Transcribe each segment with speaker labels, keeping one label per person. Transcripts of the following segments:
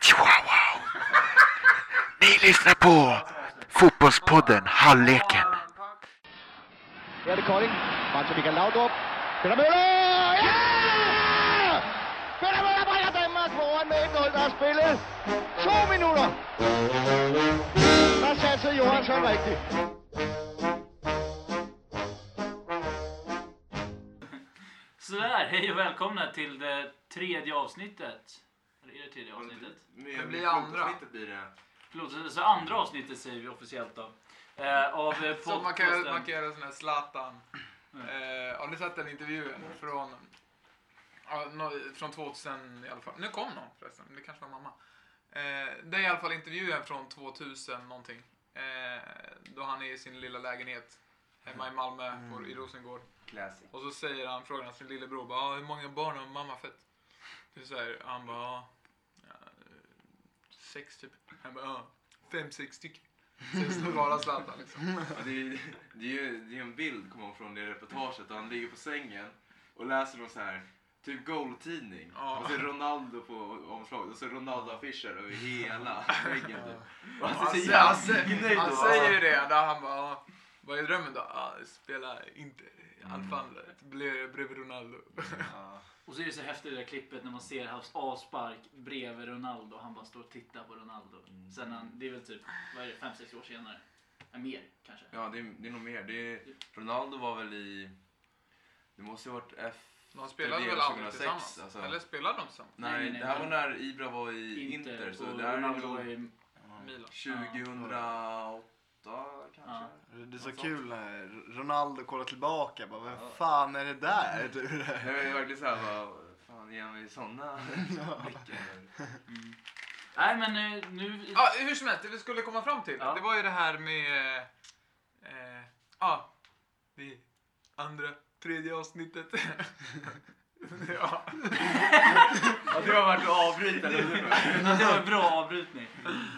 Speaker 1: Chihuahua. Ni lyssnar på Fotbollspodden Halvleken.
Speaker 2: Her det Kolding. Martin Michael Laudrup. Peter Møller! Ja! Peter Møller bringer Danmark foran med 1-0. Der er spillet to minutter. Der satte Johansson rigtigt.
Speaker 3: Sådär, hej och välkomna till det tredje avsnittet. Är det tredje avsnittet?
Speaker 4: Det blir andra.
Speaker 5: blir det.
Speaker 3: Förlåt, så andra avsnittet säger vi officiellt då. Eh, av eh,
Speaker 4: Så man kan,
Speaker 3: podcasten-
Speaker 4: man kan göra sån här Zlatan. Eh, har ni sett den intervjun från, från 2000 i alla fall? Nu kom någon förresten, det kanske var mamma. Eh, det är i alla fall intervjun från 2000 någonting. Eh, då han är i sin lilla lägenhet hemma i Malmö på, i Rosengård.
Speaker 5: Classic.
Speaker 4: Och så säger han, frågar han sin lillebror, bara, "Ah, hur många barn har mamma fött? Du säger, han bara, "Ah, ja, sex typ. Han bara, "Ja, fem, sex stycken. Så svarar Zlatan liksom.
Speaker 5: Ja, det, är, det, är ju, det är en bild kommer från det reportaget och han ligger på sängen och läser någon så här typ goaltidning.
Speaker 4: Ja.
Speaker 5: Och så Ronaldo på omslaget och så Ronaldo-affischer över hela väggen. typ. Och
Speaker 4: Han,
Speaker 5: så
Speaker 4: säger- han, säger, han säger ju det, där han bara, "Ah, vad är drömmen då? Ja, spela inte anfallet, bli bredvid Ronaldo.
Speaker 5: Ja.
Speaker 3: Och så är det så häftigt det där klippet när man ser hans avspark bredvid Ronaldo. Han bara står och tittar på Ronaldo. Sen han, det är väl typ, vad är det, fem sex år senare? Ja, mer kanske.
Speaker 5: Ja, det är, det är nog mer. Det är, Ronaldo var väl i... Det måste ju ha varit F...
Speaker 4: De spelade väl aldrig
Speaker 5: 2006,
Speaker 4: tillsammans?
Speaker 5: alltså.
Speaker 4: Eller spelade de tillsammans?
Speaker 5: Nej,
Speaker 3: nej, nej,
Speaker 5: det här var när Ibra var i Inter. så
Speaker 3: och
Speaker 5: det här är
Speaker 3: Ronaldo var i...
Speaker 4: Milan.
Speaker 5: 2008 kanske.
Speaker 6: Det är så
Speaker 5: Något
Speaker 6: kul när Ronaldo kollar tillbaka. Bara, vem fan är det där? Typ.
Speaker 5: Det var verkligen såhär, vad fan ger han mig såna blickar?
Speaker 3: Nej men eh, nu...
Speaker 4: Ja, hur som helst, det vi skulle komma fram till,
Speaker 3: Ja.
Speaker 4: det var ju det här med... eh, Ja, det andra, tredje avsnittet. ja.
Speaker 5: Ja, det var värt att avbryta?
Speaker 3: Ja, det var en bra avbrytning.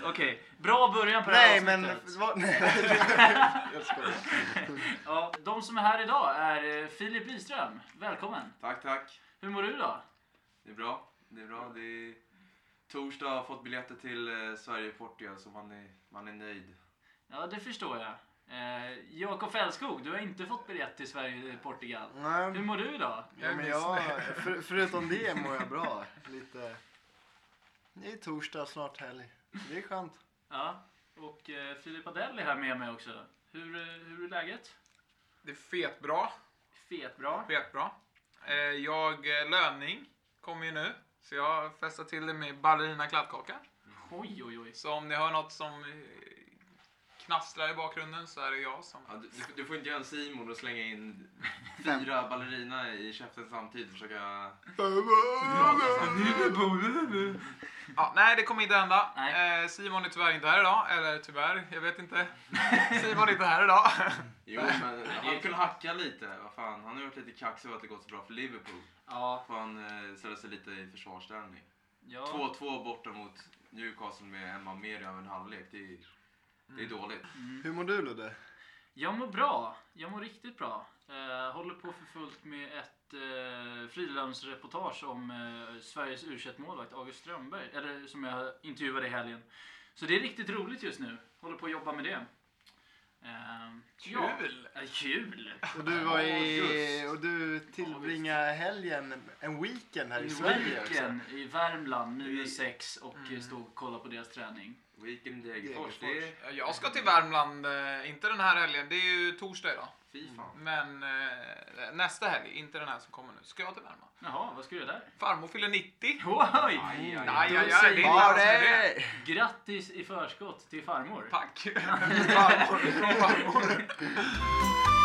Speaker 3: Okej, bra början på det här
Speaker 6: Nej men...
Speaker 3: avsnittet.
Speaker 6: Nej. Jag skojar.
Speaker 3: Ja, de som är här idag är eh, Filip Wiström. Välkommen.
Speaker 5: Tack, tack.
Speaker 3: Hur mår du då?
Speaker 5: Det är bra. Det är bra. Det är torsdag, har fått biljetter till eh, Sverige-Portugal så man är, man är nöjd.
Speaker 3: Ja, det förstår jag. Eh, Jakob Fällskog, du har inte fått biljett till Sverige-Portugal. Hur
Speaker 6: Nej,
Speaker 3: mår du idag?
Speaker 6: ja, men jag, för, förutom det mår jag bra. Lite... Det är torsdag, snart helg. Det är skönt.
Speaker 3: Ja, och eh, Filip Adell är här med mig också. Hur, eh, hur är läget?
Speaker 4: Det är fetbra.
Speaker 3: Fetbra.
Speaker 4: Fetbra. Eh, jag, eh, löning kommer ju nu. Så jag festar till det med ballerina kladdkaka.
Speaker 3: Oj, oj, oj.
Speaker 4: Så om ni hör något som knastrar i bakgrunden så är det jag som...
Speaker 5: Ja, du, du- får inte göra en Simon och slänga in fyra ballerina i käften samtidigt och försöka.
Speaker 4: Ja, nej, det kommer inte hända. Eh, Simon är tyvärr inte här idag. Eller tyvärr, jag vet inte. Simon är inte här idag.
Speaker 5: Jo, men han kunde hacka lite. Vad fan, han har varit lite kaxig över att det gått så bra för Liverpool.
Speaker 3: Ja,
Speaker 5: Får han eh, ställa sig lite i försvarsställning.
Speaker 3: ja.
Speaker 5: 2-2 borta mot Newcastle med en man mer över en halvlek. Det är, det är dåligt.
Speaker 6: Hur mår du Ludde?
Speaker 3: Jag mår bra. Jag mår riktigt bra. Eh, håller på för fullt med ett eh, frilansreportage om eh, Sveriges u målvakt August Strömberg. Eller som jag intervjuade i helgen. Så det är riktigt roligt just nu. Håller på att jobba med det. Eh,
Speaker 4: Kul!
Speaker 3: Ja, kul!
Speaker 6: Och du var i... Och du tillbringade helgen, en weekend här i Sverige också.
Speaker 3: Weekend i Värmland, nu är sex och mm. stod och kollade på deras träning.
Speaker 5: Weekend Degerfors, det är...
Speaker 4: Ja, Jag ska till Värmland, eh, inte den här helgen. Det är ju torsdag idag.
Speaker 5: Fan.
Speaker 4: Men eh, nästa helg, inte den här som kommer nu, ska jag till Värmland.
Speaker 3: Jaha, vad ska du göra där?
Speaker 4: Farmor fyller 90.
Speaker 3: Oj!
Speaker 5: Aj, aj,
Speaker 4: Aj, aj, aj, det är det.
Speaker 3: Grattis i förskott till farmor.
Speaker 4: Tack! farmor, från farmor.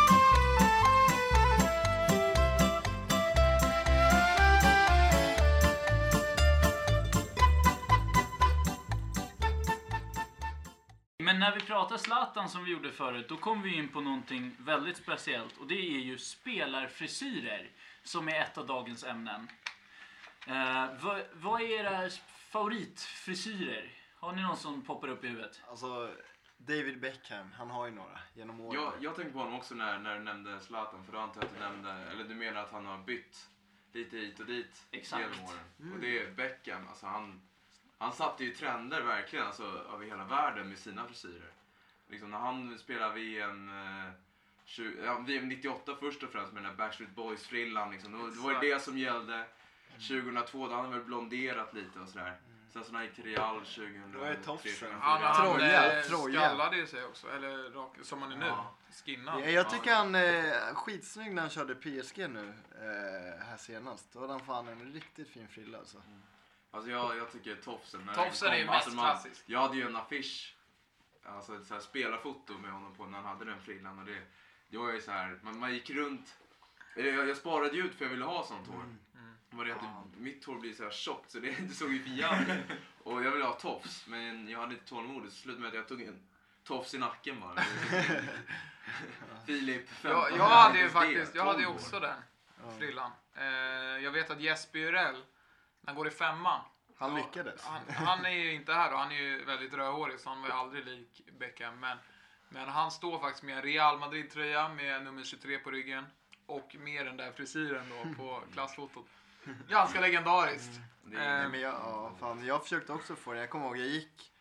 Speaker 3: När vi pratar Zlatan som vi gjorde förut, då kom vi in på någonting väldigt speciellt. Och det är ju spelarfrisyrer, som är ett av dagens ämnen. Eh, vad, vad är era favoritfrisyrer? Har ni någon som poppar upp i huvudet?
Speaker 6: Alltså, David Beckham, han har ju några genom åren.
Speaker 5: Jag, jag tänkte på honom också när, när du nämnde Zlatan, för då antar jag att du nämnde, eller du menar att han har bytt lite hit och dit
Speaker 3: Exakt.
Speaker 5: genom åren. Och det är Beckham, alltså han, han satte ju trender verkligen alltså, över hela världen med sina frisyrer. Liksom när han spelade VM, eh, 20, ja, VM 98 först och främst med den där Backstreet Boys-frillan. Liksom. Då var det det som gällde. 2002 då hade han väl blonderat lite och sådär. Sen så när han gick till Real 2003
Speaker 6: Det var tofsen.
Speaker 5: 2004.
Speaker 4: Han, han
Speaker 6: Troja,
Speaker 4: eh,
Speaker 6: Troja.
Speaker 4: skallade ju sig också, eller rak, som han är nu.
Speaker 5: Ja.
Speaker 4: Skinnad.
Speaker 6: Ja, jag tycker han är skitsnygg när han körde PSG nu eh, här senast. Då hade han fan en riktigt fin frilla alltså.
Speaker 5: Alltså jag, jag tycker tofsen. när
Speaker 4: Tofsen
Speaker 5: den
Speaker 4: är ju
Speaker 5: kom,
Speaker 4: mest
Speaker 5: alltså man-
Speaker 4: klassisk.
Speaker 5: Jag hade ju en affisch, alltså ett så här spelarfoto med honom på när han hade den frillan. Och det, det var ju så här, man, man gick runt. Jag, jag sparade ju ut för jag ville ha sånt hår. Det var det att det, mitt hår blir så här tjockt så det, det såg ju för jävligt Och jag ville ha tofs men jag hade inte tålamod. Så slutade med att jag tog en tofs i nacken bara. Filip, 15
Speaker 4: Jag, jag hade ju
Speaker 5: det,
Speaker 4: faktiskt, jag hade ju
Speaker 5: 12 år.
Speaker 4: också den frillan. Eh, jag vet att Jesper Jurell, han går i femman.
Speaker 6: Han lyckades.
Speaker 4: Han, han är ju inte här och han är ju väldigt rödhårig så han var ju aldrig lik Beckham. Men, men han står faktiskt med en Real Madrid-tröja med nummer 23 på ryggen. Och med den där frisyren då på klassfotot. Ganska legendariskt.
Speaker 5: Det är-
Speaker 6: Nej, men jag, ja, fan, jag försökte också få det. Jag kommer ihåg, jag gick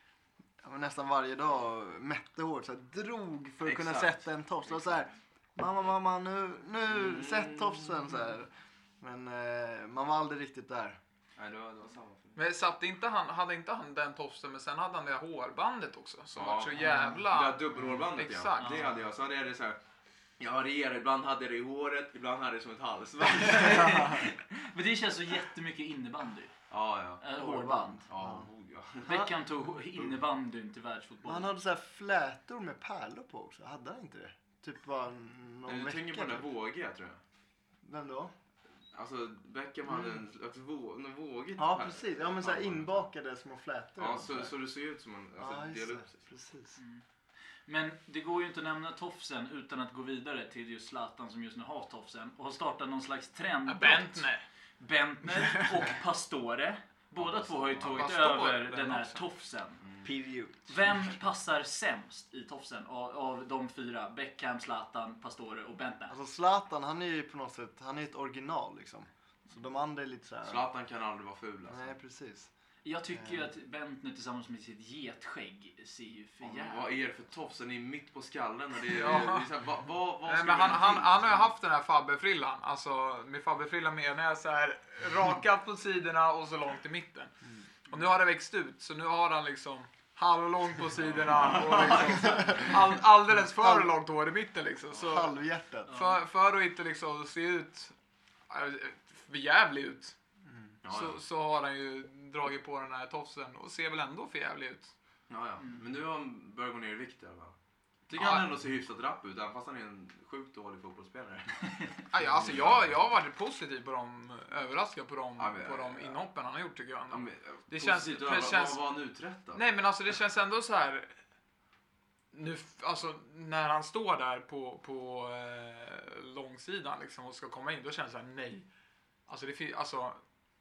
Speaker 6: nästan varje dag och mätte hårt. Så här, drog för att kunna
Speaker 5: Exakt.
Speaker 6: sätta en tofs. Och så här, mamma, mamma, nu, nu,
Speaker 5: Mm.
Speaker 6: sätt tofsen. Så här. Men eh, man var aldrig riktigt där.
Speaker 5: Nej, det var, det var samma för mig.
Speaker 4: Men satte inte han, hade inte han den tofsen men sen hade han det här hårbandet också. Som
Speaker 5: Ja.
Speaker 4: var så
Speaker 5: Det
Speaker 4: jävla...
Speaker 5: där dubbelhårbandet
Speaker 4: Exakt.
Speaker 5: ja. Det hade jag. Så hade jag det så här. Jag varierade. Ibland hade det i håret, ibland hade det som ett halsband.
Speaker 3: Men det känns så jättemycket innebandy.
Speaker 5: ja, ja.
Speaker 3: Äh, hårband.
Speaker 5: Ja, oh, ja.
Speaker 3: Beckham tog innebandyn till
Speaker 6: Han
Speaker 3: världsfotbollen.
Speaker 6: hade så här flätor med pärlor på också. Hade han inte det? Typ bara någon
Speaker 5: Du
Speaker 6: vecka.
Speaker 5: tänker på den
Speaker 6: typ.
Speaker 5: där vågiga tror jag.
Speaker 6: Vem då?
Speaker 5: Alltså Beckham hade en slags vå, någon vågigt
Speaker 6: Ja,
Speaker 5: här.
Speaker 6: precis. Ja, men så här inbakade små flätor.
Speaker 5: Ja,
Speaker 6: och
Speaker 5: så, så det ser ut som en alltså,
Speaker 6: ja,
Speaker 5: del
Speaker 6: just
Speaker 5: upp
Speaker 6: det.
Speaker 5: sig.
Speaker 6: Precis.
Speaker 3: Men det går ju inte att nämna tofsen utan att gå vidare till just Zlatan som just nu har tofsen och har startat någon slags trend.
Speaker 4: Bentner.
Speaker 3: Bentner och Pastore. Båda två har ju tagit
Speaker 4: Pastore,
Speaker 3: över
Speaker 4: den
Speaker 3: den här
Speaker 4: också.
Speaker 3: tofsen.
Speaker 6: Period.
Speaker 3: Vem passar sämst i tofsen av, av de fyra? Beckham, Zlatan, Pastore och Bentner.
Speaker 6: Alltså Zlatan, han är ju på något sätt, han är ett original liksom. Så de andra är lite så här.
Speaker 5: Zlatan kan aldrig vara ful alltså.
Speaker 6: Nej, precis.
Speaker 3: Jag tycker ju att Bentner tillsammans med sitt getskägg ser ju för
Speaker 5: Ja,
Speaker 3: jävla...
Speaker 5: vad är det för tofs? Den är mitt på skallen och det är,
Speaker 4: Ja.
Speaker 5: det är så här, vad, vad, vad
Speaker 4: Nej,
Speaker 5: ska
Speaker 4: men han, har ju haft den här Fabbe-frillan. Alltså med Fabbe-frillan menar jag så här rakat på sidorna och så långt i mitten. Och nu har det växt ut så nu har han liksom halvlångt på sidorna och liksom all, alldeles för långt hår i mitten liksom. Så
Speaker 6: Halvhjärtat.
Speaker 4: för, för att inte liksom se ut äh, för jävlig ut
Speaker 5: Ja,
Speaker 4: så,
Speaker 5: ja.
Speaker 4: så har han ju dragit på den här tofsen och ser väl ändå för jävlig ut.
Speaker 5: Ja, ja. Men nu har han börjat gå ner i vikt i alla fall. Tycker han ändå ser hyfsat rapp ut, även fast han är en sjukt dålig fotbollsspelare.
Speaker 4: Aj, Alltså jag, jag har varit positiv på dem, överraskad på dem,
Speaker 5: Ja,
Speaker 4: på de inhoppen han har gjort tycker jag.
Speaker 5: Ja, men,
Speaker 4: Det känns- det känns-
Speaker 5: Vad har han uträttat?
Speaker 4: Nej men alltså det känns ändå så här. Nu, alltså när han står där på, på eh, långsidan liksom och ska komma in, då känns det här nej. Alltså, det, alltså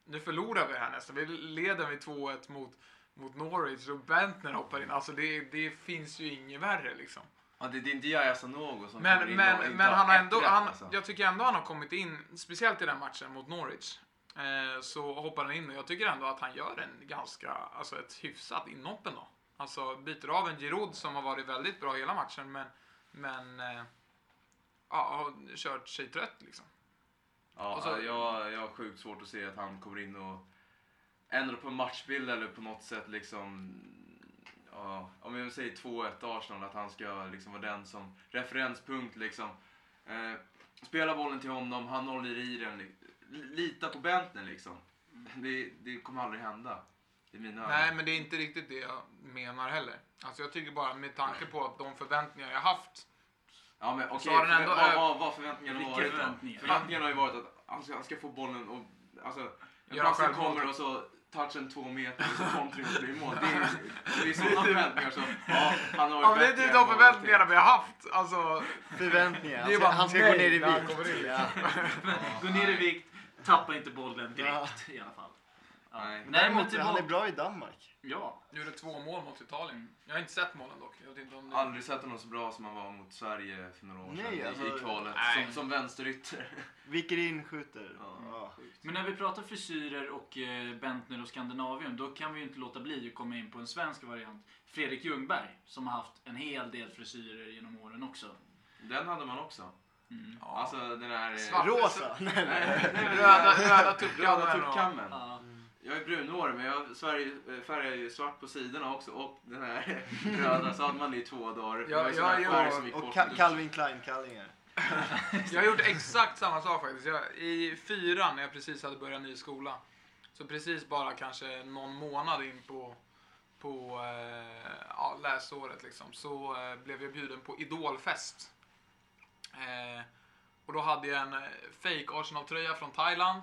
Speaker 4: nu förlorar vi här nästan. Vi leder med 2-1 mot, mot Norwich och Bentner hoppar in. Alltså det, det finns ju inget värre liksom.
Speaker 5: Ja, det, det är inte Yahya Sanogo som
Speaker 4: Men,
Speaker 5: kommer in
Speaker 4: men,
Speaker 5: och inte
Speaker 4: men han har ändå,
Speaker 5: rätt,
Speaker 4: han,
Speaker 5: alltså.
Speaker 4: jag tycker ändå han har kommit in, speciellt i den matchen mot Norwich. Eh, så hoppar han in och jag tycker ändå att han gör en ganska, alltså ett hyfsat inhopp ändå. Alltså byter av en Giroud som har varit väldigt bra hela matchen men, men eh, ja, har kört sig trött liksom.
Speaker 5: Ja,
Speaker 4: så-
Speaker 5: jag, jag har sjukt svårt att se att han kommer in och ändrar på en matchbild eller på något sätt liksom Ja, om jag säger 2-1 Arsenal, att han ska liksom vara den som referenspunkt liksom. Eh, spela bollen till honom, han håller i den. li- Lita på Bentner liksom. Det, det kommer aldrig hända. I mina
Speaker 4: Nej men det är inte riktigt det jag menar heller. Alltså jag tycker bara med tanke på att de förväntningar jag haft
Speaker 5: Ja men okej,
Speaker 4: har
Speaker 5: förvä-
Speaker 4: ändå
Speaker 5: vad, vad, vad förväntningarna
Speaker 3: Vilka
Speaker 5: varit
Speaker 3: förväntningar?
Speaker 5: Förväntningarna har ju varit att han ska, han ska få bollen och alltså en passning kommer och så touchen två meter och så kontring och blir det mål. Det är, det är sådana förväntningar som, ja, han har
Speaker 4: Ja,
Speaker 5: varit
Speaker 4: men det är de förväntningarna vi har haft. Alltså,
Speaker 6: Förväntningar.
Speaker 4: Det är bara
Speaker 6: han ska
Speaker 4: nej
Speaker 6: gå ner i vikt.
Speaker 4: in.
Speaker 6: Ja.
Speaker 3: Gå ner i vikt, tappa inte bollen direkt i alla fall. Ja.
Speaker 5: Nej.
Speaker 3: Men
Speaker 6: Däremot,
Speaker 3: tillbaka...
Speaker 6: han är bra i Danmark.
Speaker 3: Ja.
Speaker 4: Gjorde två mål mot Italien. Jag har inte sett målen dock. Jag vet inte om det...
Speaker 5: Aldrig sett honom så bra som han var mot Sverige för några år
Speaker 6: Nej,
Speaker 5: sedan i-
Speaker 6: alltså-
Speaker 5: i kvalet.
Speaker 4: Nej.
Speaker 5: Som, som vänsterytter.
Speaker 6: Viker in, skjuter.
Speaker 5: Ja.
Speaker 6: Ja.
Speaker 3: Men när vi pratar frisyrer och eh, Bentner och Skandinavium, då kan vi ju inte låta bli att komma in på en svensk variant. Fredrik Ljungberg, som har haft en hel del frisyrer genom åren också.
Speaker 5: Den hade man också.
Speaker 3: Mm.
Speaker 4: Ja.
Speaker 5: Alltså den här...
Speaker 4: Svart.
Speaker 6: Rosa. Nej, nej.
Speaker 5: Nej,
Speaker 4: Röda, röda tuppkammen. Och-.
Speaker 5: Jag är brunhårig men jag Sverige eh, färgar ju svart på sidorna också och den här röda så hade man det i två dagar.
Speaker 4: Ja,
Speaker 5: Det var ju sån
Speaker 4: ja,
Speaker 5: här
Speaker 4: ja.
Speaker 5: färg som gick
Speaker 6: Och. Ka- Calvin Klein-kallingar.
Speaker 4: Jag har gjort exakt samma sak faktiskt. Jag, I fyran, när jag precis hade börjat ny skola, så precis bara kanske någon månad in på, på eh, ja, läsåret liksom, så eh, blev jag bjuden på Idolfest. Eh, och då hade jag en eh, fake Arsenal-tröja från Thailand.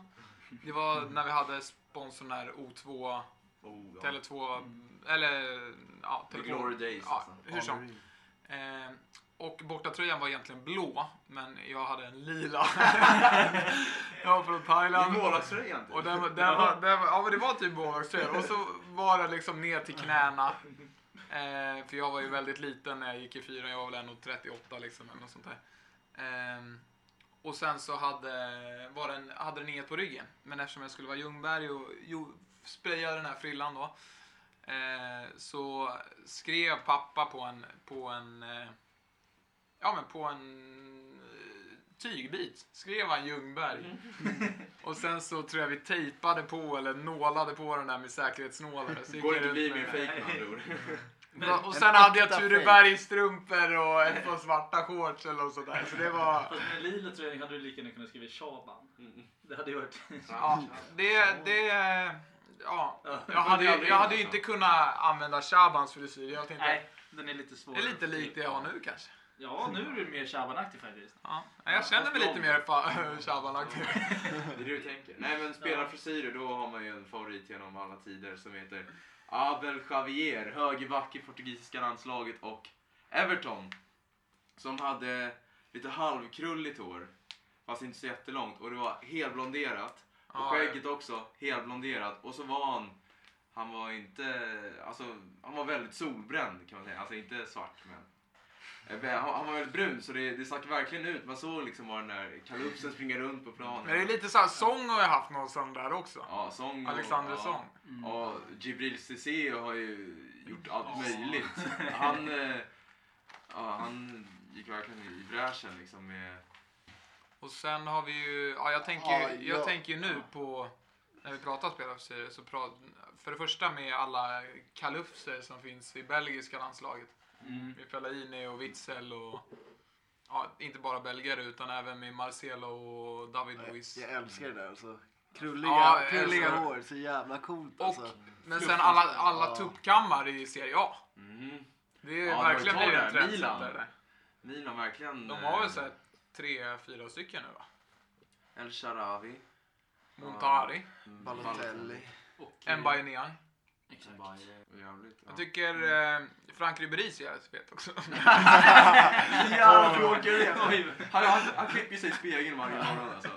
Speaker 4: Det var när vi hade sponsorn här O2,
Speaker 5: Oh, ja.
Speaker 4: Tele2, eller ja,
Speaker 5: The
Speaker 4: Tele2.
Speaker 5: glory days
Speaker 4: Ja,
Speaker 5: alltså.
Speaker 4: hur som. Eh, och bortatröjan var egentligen blå, men jag hade en lila. jag var från Thailand.
Speaker 5: målvaktströjan typ.
Speaker 4: Och den, den var, den var, ja men det var typ målvaktströja. Och så var det liksom ner till knäna. Eh, för jag var ju väldigt liten när jag gick i fyran. Jag var väl 1,38 liksom eller något sånt där. Ehm, och sen så hade, var den, hade den inget på ryggen. Men eftersom jag skulle vara Ljungberg och jo, sprayade den här frillan då. Eh, så skrev pappa på en, på en, eh, ja men på en eh, tygbit. Skrev han Ljungberg. Och sen så tror jag vi tejpade på eller nålade på den där med säkerhetsnålar.
Speaker 5: Går inte bli min
Speaker 4: med-
Speaker 5: fake med andra ord.
Speaker 4: Ja, Och
Speaker 6: En
Speaker 4: sen hade jag
Speaker 6: äkta
Speaker 4: Ture
Speaker 6: fake.
Speaker 4: Berg-strumpor och ett par svarta shorts eller något sånt där. Så det var...
Speaker 3: Fast med lila tröjan hade du lika gärna kunnat skriva Shaban.
Speaker 5: Mm.
Speaker 3: Det hade ju varit...
Speaker 4: Ja, det... det ja.
Speaker 3: Ja.
Speaker 4: Jag hade, jag hade ju inte kunnat använda Shabans frisyr. Jag tänkte,
Speaker 3: Nej, den är lite svår.
Speaker 4: det är lite likt det jag har nu kanske.
Speaker 3: Ja, nu är du mer Shaban-aktig faktiskt.
Speaker 4: Ja, jag känner mig lite mer Shaban-aktig.
Speaker 5: Det är det du tänker. Nej men spelarfrisyrer, då har man ju en favorit genom alla tider som heter Abel Javier, högerback i portugisiska landslaget och Everton. Som hade lite halvkrulligt hår, fast inte så jättelångt och det var helblonderat. Och
Speaker 4: Ja,
Speaker 5: skägget också helblonderat och så var han han var inte, alltså han var väldigt solbränd kan man säga. Alltså inte svart men. Eh, Han, var väldigt brun så det, det stack verkligen ut. Man såg liksom bara den där kalupsen springa runt på planen.
Speaker 4: Men det är lite så här, sång har jag haft någon sån där också.
Speaker 5: Ja, sång och,
Speaker 4: Alexander
Speaker 5: ja.
Speaker 4: Sång.
Speaker 3: Mm.
Speaker 5: Och Jibril Cissé har ju gjort allt
Speaker 4: Ja.
Speaker 5: möjligt. Han, eh, ja, han gick verkligen i bräschen liksom med...
Speaker 4: Och sen har vi ju, ja jag tänker,
Speaker 6: Ja,
Speaker 4: ju- jag
Speaker 6: ja.
Speaker 4: tänker ju nu på, när vi pratar spelarfrisyrer, så pra, för det första med alla kalufser som finns i belgiska landslaget.
Speaker 3: Mm.
Speaker 4: Med Fellaini och Witzel och, ja inte bara belgare utan även med Marcelo och David Luiz.
Speaker 6: Jag älskar det där alltså. Krulliga,
Speaker 4: Ja,
Speaker 6: krulliga hår, så jävla coolt
Speaker 4: Och,
Speaker 6: alltså.
Speaker 4: men sen alla, alla
Speaker 6: Ja.
Speaker 4: tuppkammar i Serie A.
Speaker 5: Mm.
Speaker 4: Det är
Speaker 5: Ja,
Speaker 4: verkligen blivit
Speaker 5: där,
Speaker 4: en trend.
Speaker 5: Milan.
Speaker 4: Där.
Speaker 5: Milan verkligen...
Speaker 4: De har väl
Speaker 5: eh,
Speaker 4: såhär tre, fyra stycken nu va?
Speaker 5: El Sharawi.
Speaker 4: Montari,
Speaker 6: Balotelli.
Speaker 3: Och,
Speaker 4: Mbaye Niang.
Speaker 3: Exakt.
Speaker 4: Jag tycker eh, Frank Ribéry ser jävligt fet också.
Speaker 5: Jävla tråkig resa.
Speaker 3: Oj.
Speaker 5: Han, han, han klipper sig i spegeln varje morgon alltså.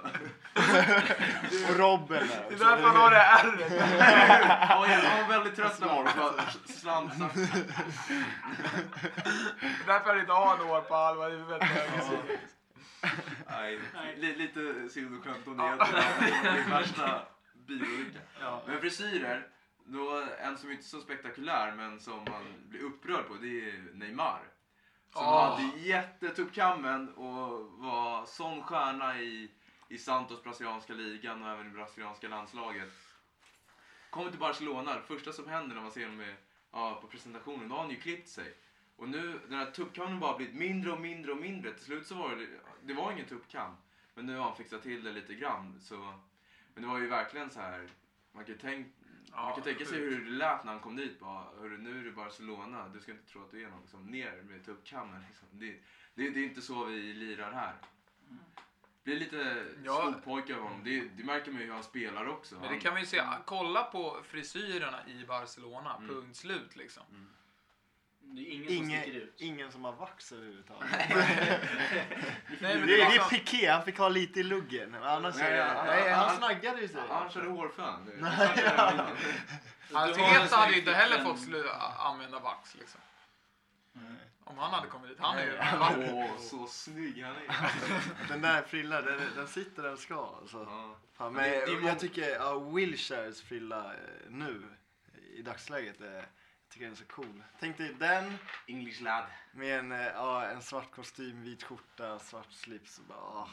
Speaker 6: Och Robben där
Speaker 4: Det är därför han har det ärret.
Speaker 5: Han var, väldigt trött den morgonen.
Speaker 4: Är därför han inte har något på halva huvudet.
Speaker 5: Nej,
Speaker 3: Nej.
Speaker 5: li, lite pseudoskämt om det. Det är värsta bilolyckan. Men frisyrer, då, en som inte är så spektakulär men som man blir upprörd på, det är Neymar. Som
Speaker 4: Åh.
Speaker 5: hade jättetuppkammen och var sån stjärna i, i Santos brasilianska ligan och även i brasilianska landslaget. Kommer till Barcelona, det första som händer när man ser honom är, ja, på presentationen, då har han ju klippt sig. Och nu, den här tuppkammen har bara blivit mindre och mindre och mindre. Till slut så var det, det var ingen tuppkam. Men nu har han fixat till det lite grann. Så, men det var ju verkligen så här, man kan, tänk, man
Speaker 4: Ja,
Speaker 5: kan tänka sig hur det lät när han kom dit. Bara, Hörru, nu är det Barcelona, du ska inte tro att du är någon. Liksom, ner med tuppkammen. Liksom. Det, det, det är inte så vi lirar här. Det blir lite
Speaker 4: Ja.
Speaker 5: skolpojke av honom. Det, det märker man ju hur han spelar också.
Speaker 4: Men det
Speaker 5: Han-
Speaker 4: kan man ju se. Kolla på frisyrerna i Barcelona.
Speaker 5: Mm.
Speaker 4: Punkt slut liksom.
Speaker 5: Mm.
Speaker 3: Det är ingen, som
Speaker 6: Ingen,
Speaker 3: sticker ut.
Speaker 6: ingen som har vax överhuvudtaget.
Speaker 4: Nej, men
Speaker 6: Det, det är
Speaker 4: liksom-
Speaker 6: Piqué, han fick ha lite i luggen. Annars
Speaker 5: Nej,
Speaker 6: är
Speaker 5: han-
Speaker 6: nej, han
Speaker 5: han-
Speaker 6: snaggade ju sig.
Speaker 5: Han körde hårfön.
Speaker 4: Arteta hade ju inte heller fått använda vax liksom. Om han hade kommit dit. Han är ju...
Speaker 5: Åh, så snygg han är.
Speaker 6: Den där frillan, den, den sitter där den ska. Alltså.
Speaker 5: Ja.
Speaker 6: Fan,
Speaker 5: Men
Speaker 6: men
Speaker 5: det- det är många-
Speaker 6: jag tycker ja, Wilshires frilla eh, nu, i dagsläget, eh, jag tycker den är så cool. Tänk dig den
Speaker 5: English lad.
Speaker 6: med en, eh, ja, en svart kostym, vit skjorta, svart slips. Och bara, ah,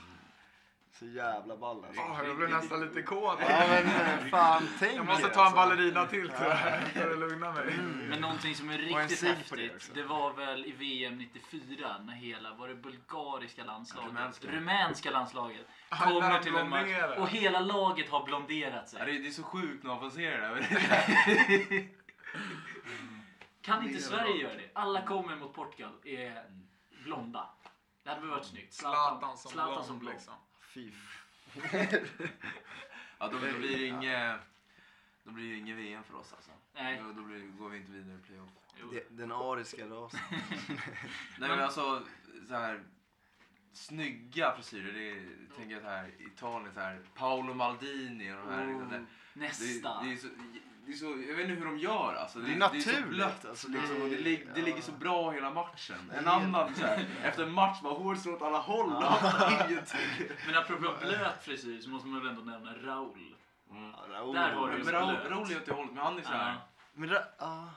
Speaker 6: så jävla ball alltså.
Speaker 4: Åh, jag blev nästan lite kåt.
Speaker 6: Ja men eh, fan, tänk
Speaker 4: Jag måste ta en
Speaker 6: alltså.
Speaker 4: ballerina till tror jag. För att lugna mig.
Speaker 3: Men någonting som är riktigt
Speaker 6: det
Speaker 3: häftigt,
Speaker 6: också.
Speaker 3: det var väl i VM 94 när hela, var det bulgariska landslaget?
Speaker 5: Rumänska.
Speaker 3: Rumänska landslaget. Kommer till en match och hela laget har blonderat
Speaker 5: Ja,
Speaker 3: sig.
Speaker 5: det, är, det är så sjukt när man får se det där.
Speaker 3: Kan inte Sverige göra det? Alla kommer mot Portugal är blonda. Det hade väl varit snyggt.
Speaker 4: Zlatan som
Speaker 3: Zlatan
Speaker 4: blond
Speaker 3: som blond.
Speaker 4: liksom.
Speaker 6: Fy
Speaker 5: Ja, då, blir det inget... Då blir det inget VM för oss alltså.
Speaker 3: Nej.
Speaker 5: Då, då blir, går vi inte vidare i playoff.
Speaker 6: Det- Den ariska rasen.
Speaker 5: Nej men alltså, så här snygga frisyrer. Det är, tänker jag här, Italien så här, Paolo Maldini och de här. liksom, det,
Speaker 3: Oh,
Speaker 5: det,
Speaker 3: nästa.
Speaker 5: det, är så, det är så, jag vet inte hur de gör alltså.
Speaker 6: Det är
Speaker 5: så
Speaker 6: naturligt,
Speaker 5: blött,
Speaker 6: alltså,
Speaker 5: liksom,
Speaker 6: det är-
Speaker 5: det, lig, det
Speaker 6: ja.
Speaker 5: ligger så bra hela matchen. En
Speaker 6: Det är-
Speaker 5: annan så här, efter en match bara hårstrå åt alla håll. fattar ingenting.
Speaker 3: Men apropå blöt frisyr så måste man väl ändå nämna Raul.
Speaker 5: Mm.
Speaker 6: Ja, Raoul.
Speaker 3: Där har du ju
Speaker 5: Raul. Raul är åt det hållet, men han är så här.
Speaker 3: Ja.
Speaker 6: Men Ra- ja,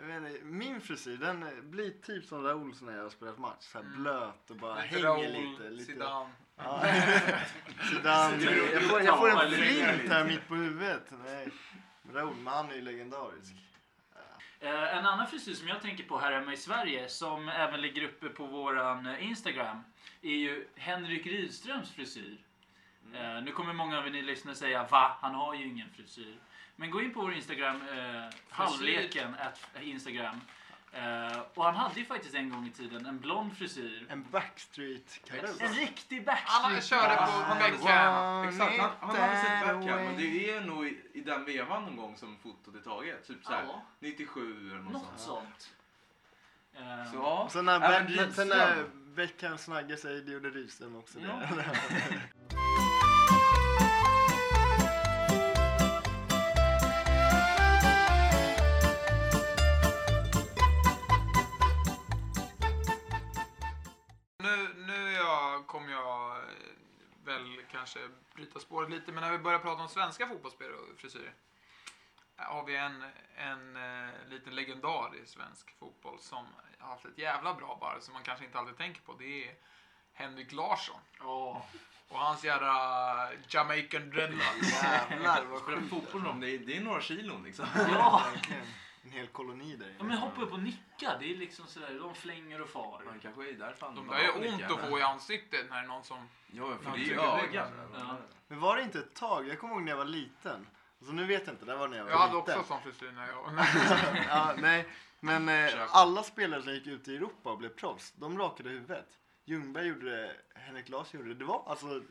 Speaker 6: jag vet inte, min frisyr den blir typ som Raouls när jag har spelat match. Så här
Speaker 4: Mm.
Speaker 6: blöt och bara hänger
Speaker 4: Raoul,
Speaker 6: lite. lite.
Speaker 4: Zidane.
Speaker 6: Ja. Zidane. Jag får, jag får en flint här mitt på huvudet. Nej. Han är ju legendarisk.
Speaker 3: Eh, en annan frisyr som jag tänker på här hemma i Sverige som även ligger uppe på våran eh, Instagram är ju Henrik Rydströms frisyr. Eh, nu kommer många av er lyssnare säga va? Han har ju ingen frisyr. Men gå in på vår Instagram, eh, halvleken at Instagram. Eh, och han hade ju faktiskt en gång i tiden en blond frisyr.
Speaker 6: En Backstreet-karull.
Speaker 3: En riktig
Speaker 4: Han
Speaker 3: backstreet.
Speaker 4: körde på
Speaker 6: I
Speaker 4: Beckham.
Speaker 5: Exakt, han, han hade
Speaker 6: that
Speaker 5: backhand. Men det är nog i, i den vevan någon gång som fotot är taget. Typ såhär
Speaker 3: Ja,
Speaker 5: 97 eller något,
Speaker 3: något
Speaker 5: sånt.
Speaker 3: sånt. Eh,
Speaker 5: Så ja,
Speaker 6: sen när. Beckham snaggade sig, det gjorde Rydström också.
Speaker 5: Ja.
Speaker 4: kanske bryta spåret lite, men när vi börjar prata om svenska fotbollsspelare och frisyrer. Här har vi en, en eh, liten legendar i svensk fotboll som har haft ett jävla bra barr som man kanske inte alltid tänker på. Det är Henrik Larsson.
Speaker 3: ja.
Speaker 4: Och hans jävla Jamaican dreadlocks.
Speaker 6: Jävlar vad sjukt.
Speaker 5: fotboll det är, det är några kilon liksom.
Speaker 3: ja.
Speaker 6: Verkligen. En hel koloni där
Speaker 3: Ja, men hoppa upp och nicka, det är liksom sådär, de flänger och far.
Speaker 5: Man kanske är därför
Speaker 4: De där
Speaker 5: har
Speaker 4: är ont att få i ansiktet när det är någon som...
Speaker 5: Ja, för det är ögat.
Speaker 3: Ja.
Speaker 6: Men var det inte ett tag, jag kommer ihåg när jag var liten. Alltså nu vet jag inte, det var när jag var
Speaker 4: Jag hade
Speaker 6: liten.
Speaker 4: också sån frisyr när jag...
Speaker 6: ja, nej, men eh, alla spelare som gick ut i Europa och blev proffs, de rakade huvudet. Ljungberg gjorde det, Henrik Larsson gjorde det. Det var alltså,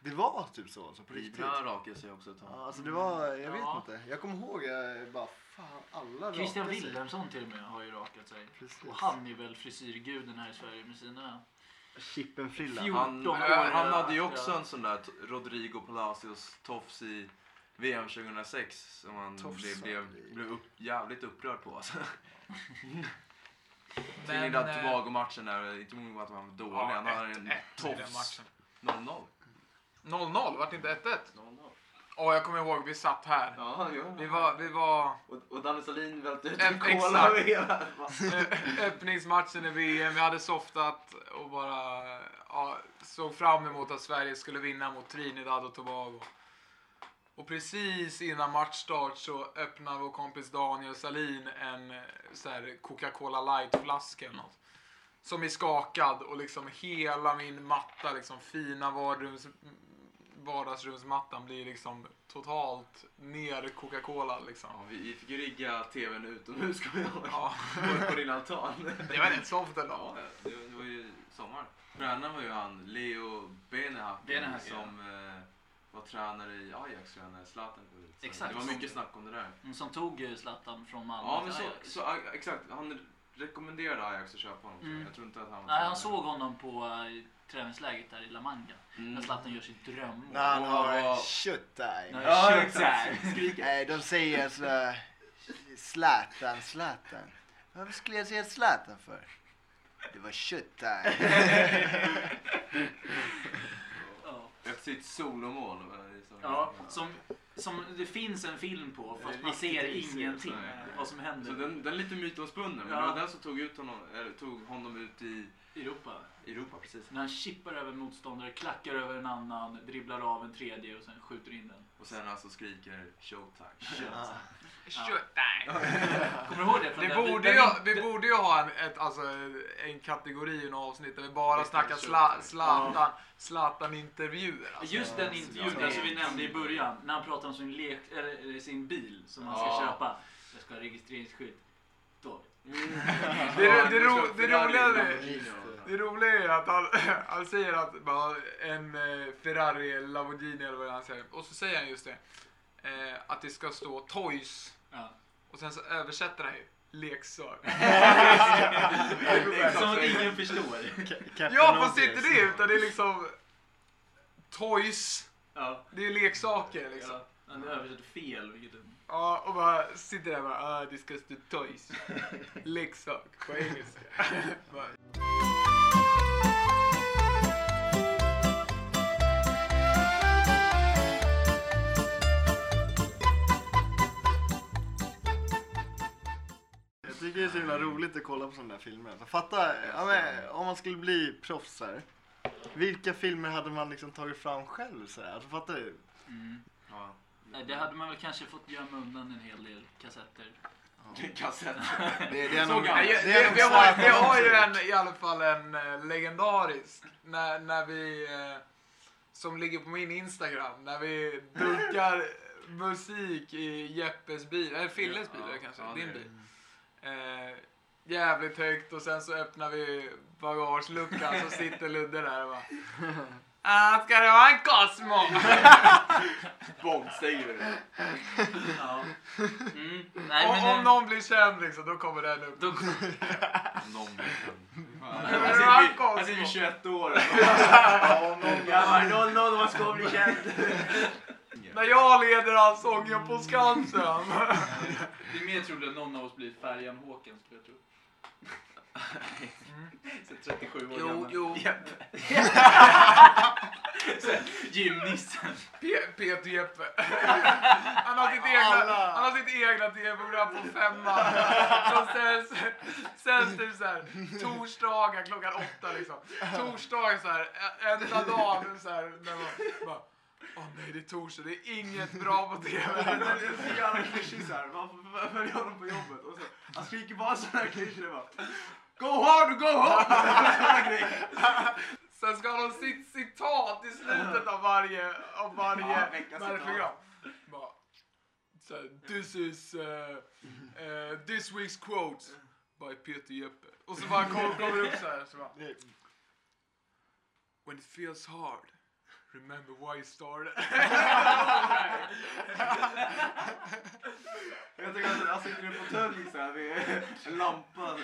Speaker 6: det var typ så, alltså på riktigt.
Speaker 5: Ibland rakar sig också ett tag.
Speaker 6: Ja, alltså det var, jag vet
Speaker 3: Ja.
Speaker 6: inte. Jag kommer ihåg, jag bara fan alla
Speaker 3: Christian
Speaker 6: sig.
Speaker 3: Wilhelmsson till och med har ju rakat sig.
Speaker 6: Precis.
Speaker 3: Och han är väl frisyrguden här i Sverige med sina...
Speaker 6: Chippenfrilla.
Speaker 3: Fjol-
Speaker 5: Han,
Speaker 3: 14
Speaker 5: han,
Speaker 3: år,
Speaker 5: han hade ju också
Speaker 3: ja.
Speaker 5: en sån där t- Rodrigo Palacios tofs i VM 2006 som han
Speaker 6: Tofs,
Speaker 5: blev, blev,
Speaker 6: ja.
Speaker 5: blev upp, jävligt upprörd på. Alltså.
Speaker 4: Men,
Speaker 5: Trinidad
Speaker 4: eh,
Speaker 5: Tobago-matchen där, inte nog med att han var dålig, han hade en
Speaker 4: 1-1 i den
Speaker 5: tofs.
Speaker 4: matchen.
Speaker 5: 0-0.
Speaker 4: 0-0, vart det inte 1-1?
Speaker 5: 0-0.
Speaker 4: Åh, jag kommer ihåg, vi satt här.
Speaker 5: Ja, jo.
Speaker 4: Vi var, vi var
Speaker 5: Och, och Danne Salin välte ut en cola över hela.
Speaker 4: öppningsmatchen i VM. Vi hade softat och bara ja, såg fram emot att Sverige skulle vinna mot Trinidad och Tobago. Och precis innan matchstart så öppnar vår kompis Daniel Salin en eh, Coca-Cola light-flaska eller något. Som är skakad och liksom hela min matta, liksom fina vardagsrums, vardagsrumsmattan blir liksom totalt ner Coca-Cola liksom.
Speaker 5: Ja, vi, fick ju rigga tvn utomhus kommer jag ihåg.
Speaker 4: Ja,
Speaker 5: På, på din altan.
Speaker 4: det var rätt soft ändå.
Speaker 5: Ja, det, det var ju sommar. Tränaren var ju han, Leo Benehacker, som eh, var tränare i Ajax när Zlatan ut.
Speaker 3: Exakt,
Speaker 5: Det var mycket snack om det där.
Speaker 3: Mm, Som tog eh, Zlatan från Malmö
Speaker 5: Ja, men
Speaker 3: till
Speaker 5: så,
Speaker 3: Ajax.
Speaker 5: så exakt. Han rekommenderade Ajax att köpa honom.
Speaker 3: Mm.
Speaker 5: Jag tror inte att han...
Speaker 3: Nej, han såg honom på eh, träningsläget där i La Manga.
Speaker 5: Mm.
Speaker 3: När Zlatan gör sitt drömmål.
Speaker 6: När han har.
Speaker 3: Nej.
Speaker 5: Ja, exakt.
Speaker 6: Nej, de säger så Zlatan, Zlatan. Varför skulle jag säga Zlatan för? Det var.
Speaker 3: Ja.
Speaker 5: Ett sitt solomål.
Speaker 3: Ja, som, som det finns en film på fast man ser ingenting vad som händer
Speaker 5: Så den, den är lite mytomspunnen. Men
Speaker 3: Ja.
Speaker 5: det var den som tog, ut honom, eller, tog honom ut i
Speaker 3: Europa.
Speaker 5: Europa. Precis.
Speaker 3: När han chippar över en motståndare, klackar över en annan, dribblar av en tredje och sen skjuter in den.
Speaker 5: Och sen alltså skriker showtime.
Speaker 6: Ja.
Speaker 3: Kommer du ihåg det? Från
Speaker 4: Vi
Speaker 3: den-
Speaker 4: borde,
Speaker 3: den-
Speaker 4: ju,
Speaker 3: den-
Speaker 4: vi borde ju ha en, ett, alltså, en kategori i något avsnitt där vi bara snackar
Speaker 5: showtime.
Speaker 4: sla, Zlatan, Zlatan-intervjuer. Alltså.
Speaker 3: Just den intervjun
Speaker 6: Ja.
Speaker 3: alltså vi nämnde i början, när han pratar om sin, lek, eller, sin bil som han ska
Speaker 5: Ja.
Speaker 3: köpa. Jag ska ha registreringsskydd.
Speaker 4: Det, det, det, ro, det, roliga,
Speaker 6: Just
Speaker 4: det roliga är att han, han säger att bara en eh, Ferrari eller Lamborghini eller vad han säger. Och så säger han just det. Eh, att det ska stå toys.
Speaker 3: Ja.
Speaker 4: Och sen så översätter han ju leksak.
Speaker 3: Som att ingen förstår.
Speaker 4: Ja fast det är inte det utan det är liksom toys.
Speaker 3: Ja.
Speaker 4: Det är leksaker liksom.
Speaker 3: Ja. Han översätter fel. Vilket är...
Speaker 4: Ja, och bara sitter där och bara, ah, det ska stå toys. Leksak på engelska.
Speaker 6: Jag tycker det är så himla roligt att kolla på sådana där filmer. Så fatta, ja, men, om man skulle bli proffs här. Vilka filmer hade man liksom tagit fram själv? Så här? Alltså, fattar du?
Speaker 3: Mm.
Speaker 5: Ja.
Speaker 3: Nej, det hade man väl kanske fått gömma undan en hel del kassetter.
Speaker 5: Kassett.
Speaker 6: Det, det är nog.
Speaker 4: Nej,
Speaker 6: det är
Speaker 4: vi, har,
Speaker 6: Zlatan
Speaker 4: vi har ju en, i alla fall en eh, legendarisk, när, när vi, eh, som ligger på min Instagram, när vi dunkar musik i Jeppes bil, eller Filles bil
Speaker 5: Ja,
Speaker 4: det kanske,
Speaker 5: ja, det
Speaker 4: din
Speaker 5: det.
Speaker 4: bil. Eh, jävligt högt och sen så öppnar vi bagageluckan så sitter Ludde där och bara Ah, ska det vara en Cosmo?
Speaker 5: Bombstänger det.
Speaker 3: Ja. Mm. Nej,
Speaker 4: om,
Speaker 3: men,
Speaker 4: om någon blir känd liksom, då kommer den upp.
Speaker 3: Då,
Speaker 5: Någon
Speaker 4: det
Speaker 5: Han
Speaker 4: var
Speaker 5: sitter vid-
Speaker 4: Cosmo.
Speaker 5: han sitter vid 21 år.
Speaker 3: Grabbar, noll, noll, vad ska bli känd?
Speaker 4: När jag leder allsången på Skansen.
Speaker 3: Det är mer troligt att någon av oss blir Färjan Håkan, skulle jag tro. Så 37 år
Speaker 4: Jo,
Speaker 3: gammal.
Speaker 4: jo.
Speaker 3: Här, Gymnissen.
Speaker 4: Pe- Peter Jeppe. Han har sitt egna, han har sitt egna tv-program på femman. Som sänds, sänds typ såhär torsdagar klockan åtta liksom. Torsdagar såhär, enda dagen såhär. När man bara, åh nej det är torsdag, det är inget bra på tv.
Speaker 5: Det är så jävla klyschigt såhär. Man följer honom på jobbet och så, han skriker bara sådana här klyschor. bara, Go hard, go grejer.
Speaker 4: Sen ska han ha sitt citat i slutet av varje, av varje,
Speaker 5: Ja,
Speaker 4: varje program. Bara, så här, this is uh, uh, this week's quote by Peter Jeppe. Och så bara kommer kommer det upp så här. Så bara, When it feels hard, remember why you started.
Speaker 5: Jag tycker att han sitter i en fåtölj såhär vid en lampa.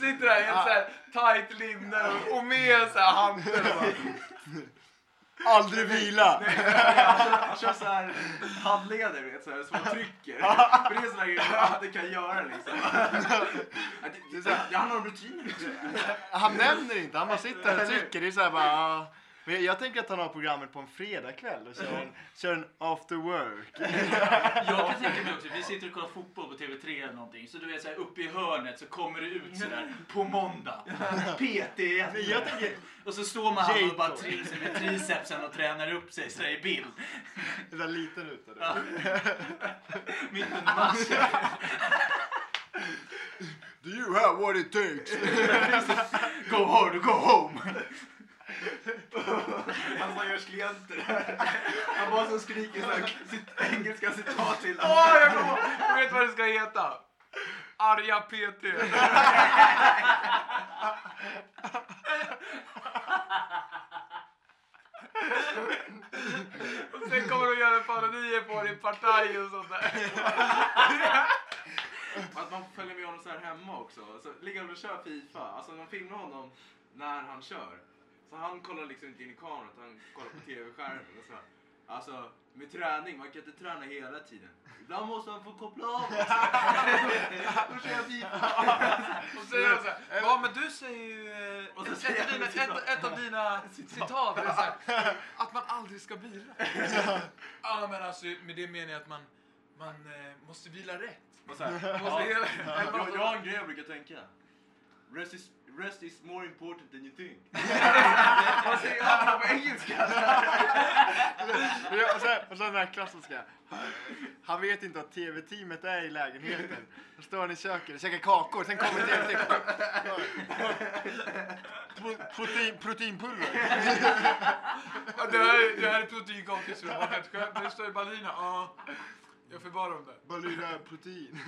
Speaker 4: Sitter där i en så här tight linne och- med så här handen och bara,
Speaker 6: Aldrig vila!
Speaker 5: Han kör, han kör såhär handleder vet såhär, som man trycker. För det är sådana grejer man alltid kan göra liksom. Ja, det- det- ja, Han har rutiner.
Speaker 6: Han nämner inte, han bara sitter och trycker. Det är så här bara... Men jag tänker att han har programmet på en fredagkväll och kör en, kör en after work.
Speaker 3: Jag kan tänka mig också, vi sitter och kollar fotboll på TV3 eller någonting. Så du vet såhär uppe i hörnet så kommer det ut sådär på måndag. PT
Speaker 6: Men jag tänker,
Speaker 3: Och så står man här och bara sig med tricepsen och tränar upp sig sådär i bild.
Speaker 6: det där liten ut
Speaker 3: Ja.
Speaker 6: där.
Speaker 3: Mitt under matchen.
Speaker 6: Do you have what it takes?
Speaker 3: Go hard or go home.
Speaker 5: Han stackars klienter. Han bara så skriker såhär sitt engelska citat till
Speaker 4: åh jag kommer jag vet vad det ska heta. Arga PT. Och sen kommer de göra parodier på din partaj och sånt där.
Speaker 5: Att man följa med honom så här hemma också. Så ligger han och kör Fifa. Alltså man filmar honom när han kör. Så han kollar liksom inte in i kameran utan han kollar på tv-skärmen. Och så. Alltså med träning, man kan inte träna hela tiden. Ibland måste man få koppla av. Då kör jag.
Speaker 4: Och så säger han så här, ja men du säger ju, eh,
Speaker 5: Och så
Speaker 4: ett,
Speaker 5: säger
Speaker 4: av dina,
Speaker 5: han
Speaker 4: ett, ett av dina citat är så här, att man aldrig ska vila. Ja men alltså med det menar jag att man, man eh, måste vila rätt.
Speaker 5: Och så här,
Speaker 4: Måste
Speaker 5: ja,
Speaker 4: hela,
Speaker 5: jag, jag har en grej jag brukar tänka. Rest is, rest is more important than you think. Vad säger han på engelska?
Speaker 6: Ja, och, sen, och sen den här klassiska. Han vet inte att tv-teamet är i lägenheten. Då står han i köket och käkar kakor. Sen kommer tv-teamet. Pro, protein, proteinpulver.
Speaker 4: Ja, det, här, är- det här är proteinkakor så det var skönt. Det står i Berliner. Ja, jag förvarar dem där.
Speaker 6: Balina protein.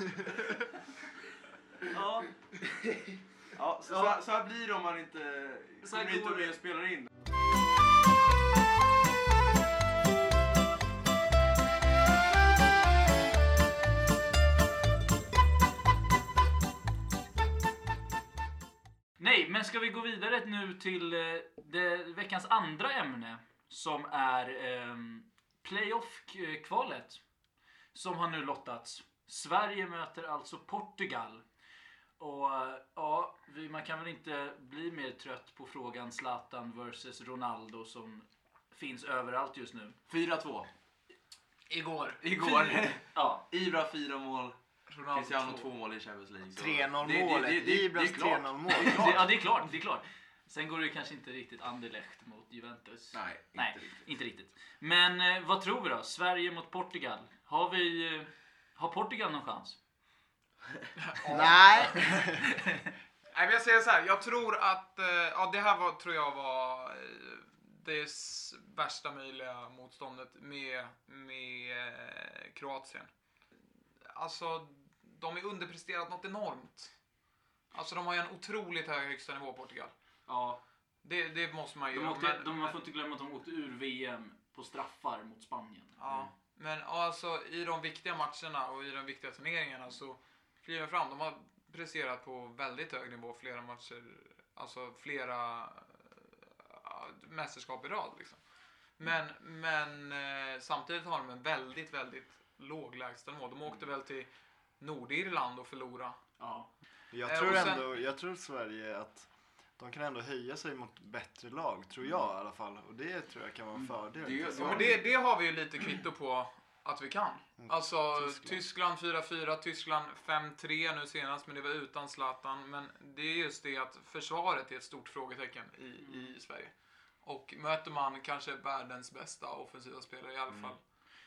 Speaker 5: Ja. Ja, så, så, här- så här blir det om man inte
Speaker 3: Så här
Speaker 5: kommer hit
Speaker 3: går
Speaker 5: och och spelar in.
Speaker 3: Nej, men ska vi gå vidare nu till eh, det, veckans andra ämne som är eh, playoff-kvalet som har nu lottats. Sverige möter alltså Portugal. Och ja, vi, man kan väl inte bli mer trött på frågan Zlatan versus Ronaldo som finns överallt just nu.
Speaker 5: 4-2.
Speaker 4: Igår.
Speaker 5: Igår.
Speaker 3: Ja,
Speaker 5: Ibra fyra mål.
Speaker 4: Ronaldo
Speaker 5: Cristiano
Speaker 4: två.
Speaker 5: två mål i Champions League. så
Speaker 6: 3-0
Speaker 5: det- det-
Speaker 6: målet. Ibras
Speaker 5: klart.
Speaker 6: 3-0 mål.
Speaker 3: det, ja, det är klart. Det är klart. Sen går det kanske inte riktigt Anderlecht mot Juventus.
Speaker 5: Nej, inte
Speaker 3: Nej,
Speaker 5: riktigt.
Speaker 3: inte riktigt. Men eh, vad tror vi då? Sverige mot Portugal. Har vi... Eh, har Portugal någon chans?
Speaker 6: Nej.
Speaker 4: Nej, men jag säger så här. Jag tror att eh, ja, det här var, tror jag var eh, det värsta möjliga motståndet med, med eh, Kroatien. Alltså, de är underpresterat något enormt. Alltså, de har ju en otroligt hög högsta nivå, Portugal.
Speaker 3: Ja.
Speaker 4: Det, det måste man ju
Speaker 3: De
Speaker 4: göra,
Speaker 3: åkte,
Speaker 4: men-
Speaker 3: de, man
Speaker 4: men-
Speaker 3: får inte glömma att de åkte ur VM på straffar mot Spanien.
Speaker 4: Ja, men ja, alltså i de viktiga matcherna och i de viktiga turneringarna så kliver de fram. De har presterat på väldigt hög nivå flera matcher, alltså flera äh, mästerskap i rad. Liksom. Men, men eh, samtidigt har de en väldigt, väldigt låg lägstanivå. De åkte väl till Nordirland och förlorade.
Speaker 3: Ja.
Speaker 6: Jag
Speaker 4: Eh,
Speaker 6: tror
Speaker 4: och sen-
Speaker 6: ändå, jag tror Sverige att de kan ändå höja sig mot bättre lag, tror jag i alla fall. Och det tror jag kan vara en fördel.
Speaker 5: Det
Speaker 4: det, det har vi ju lite kvitto på att vi kan. Alltså
Speaker 6: Tyskland.
Speaker 4: Tyskland 4-4, Tyskland 5-3 nu senast, men det var utan Zlatan. Men det är just det att försvaret är ett stort frågetecken i, i Sverige. Och möter man kanske världens bästa offensiva spelare i alla fall.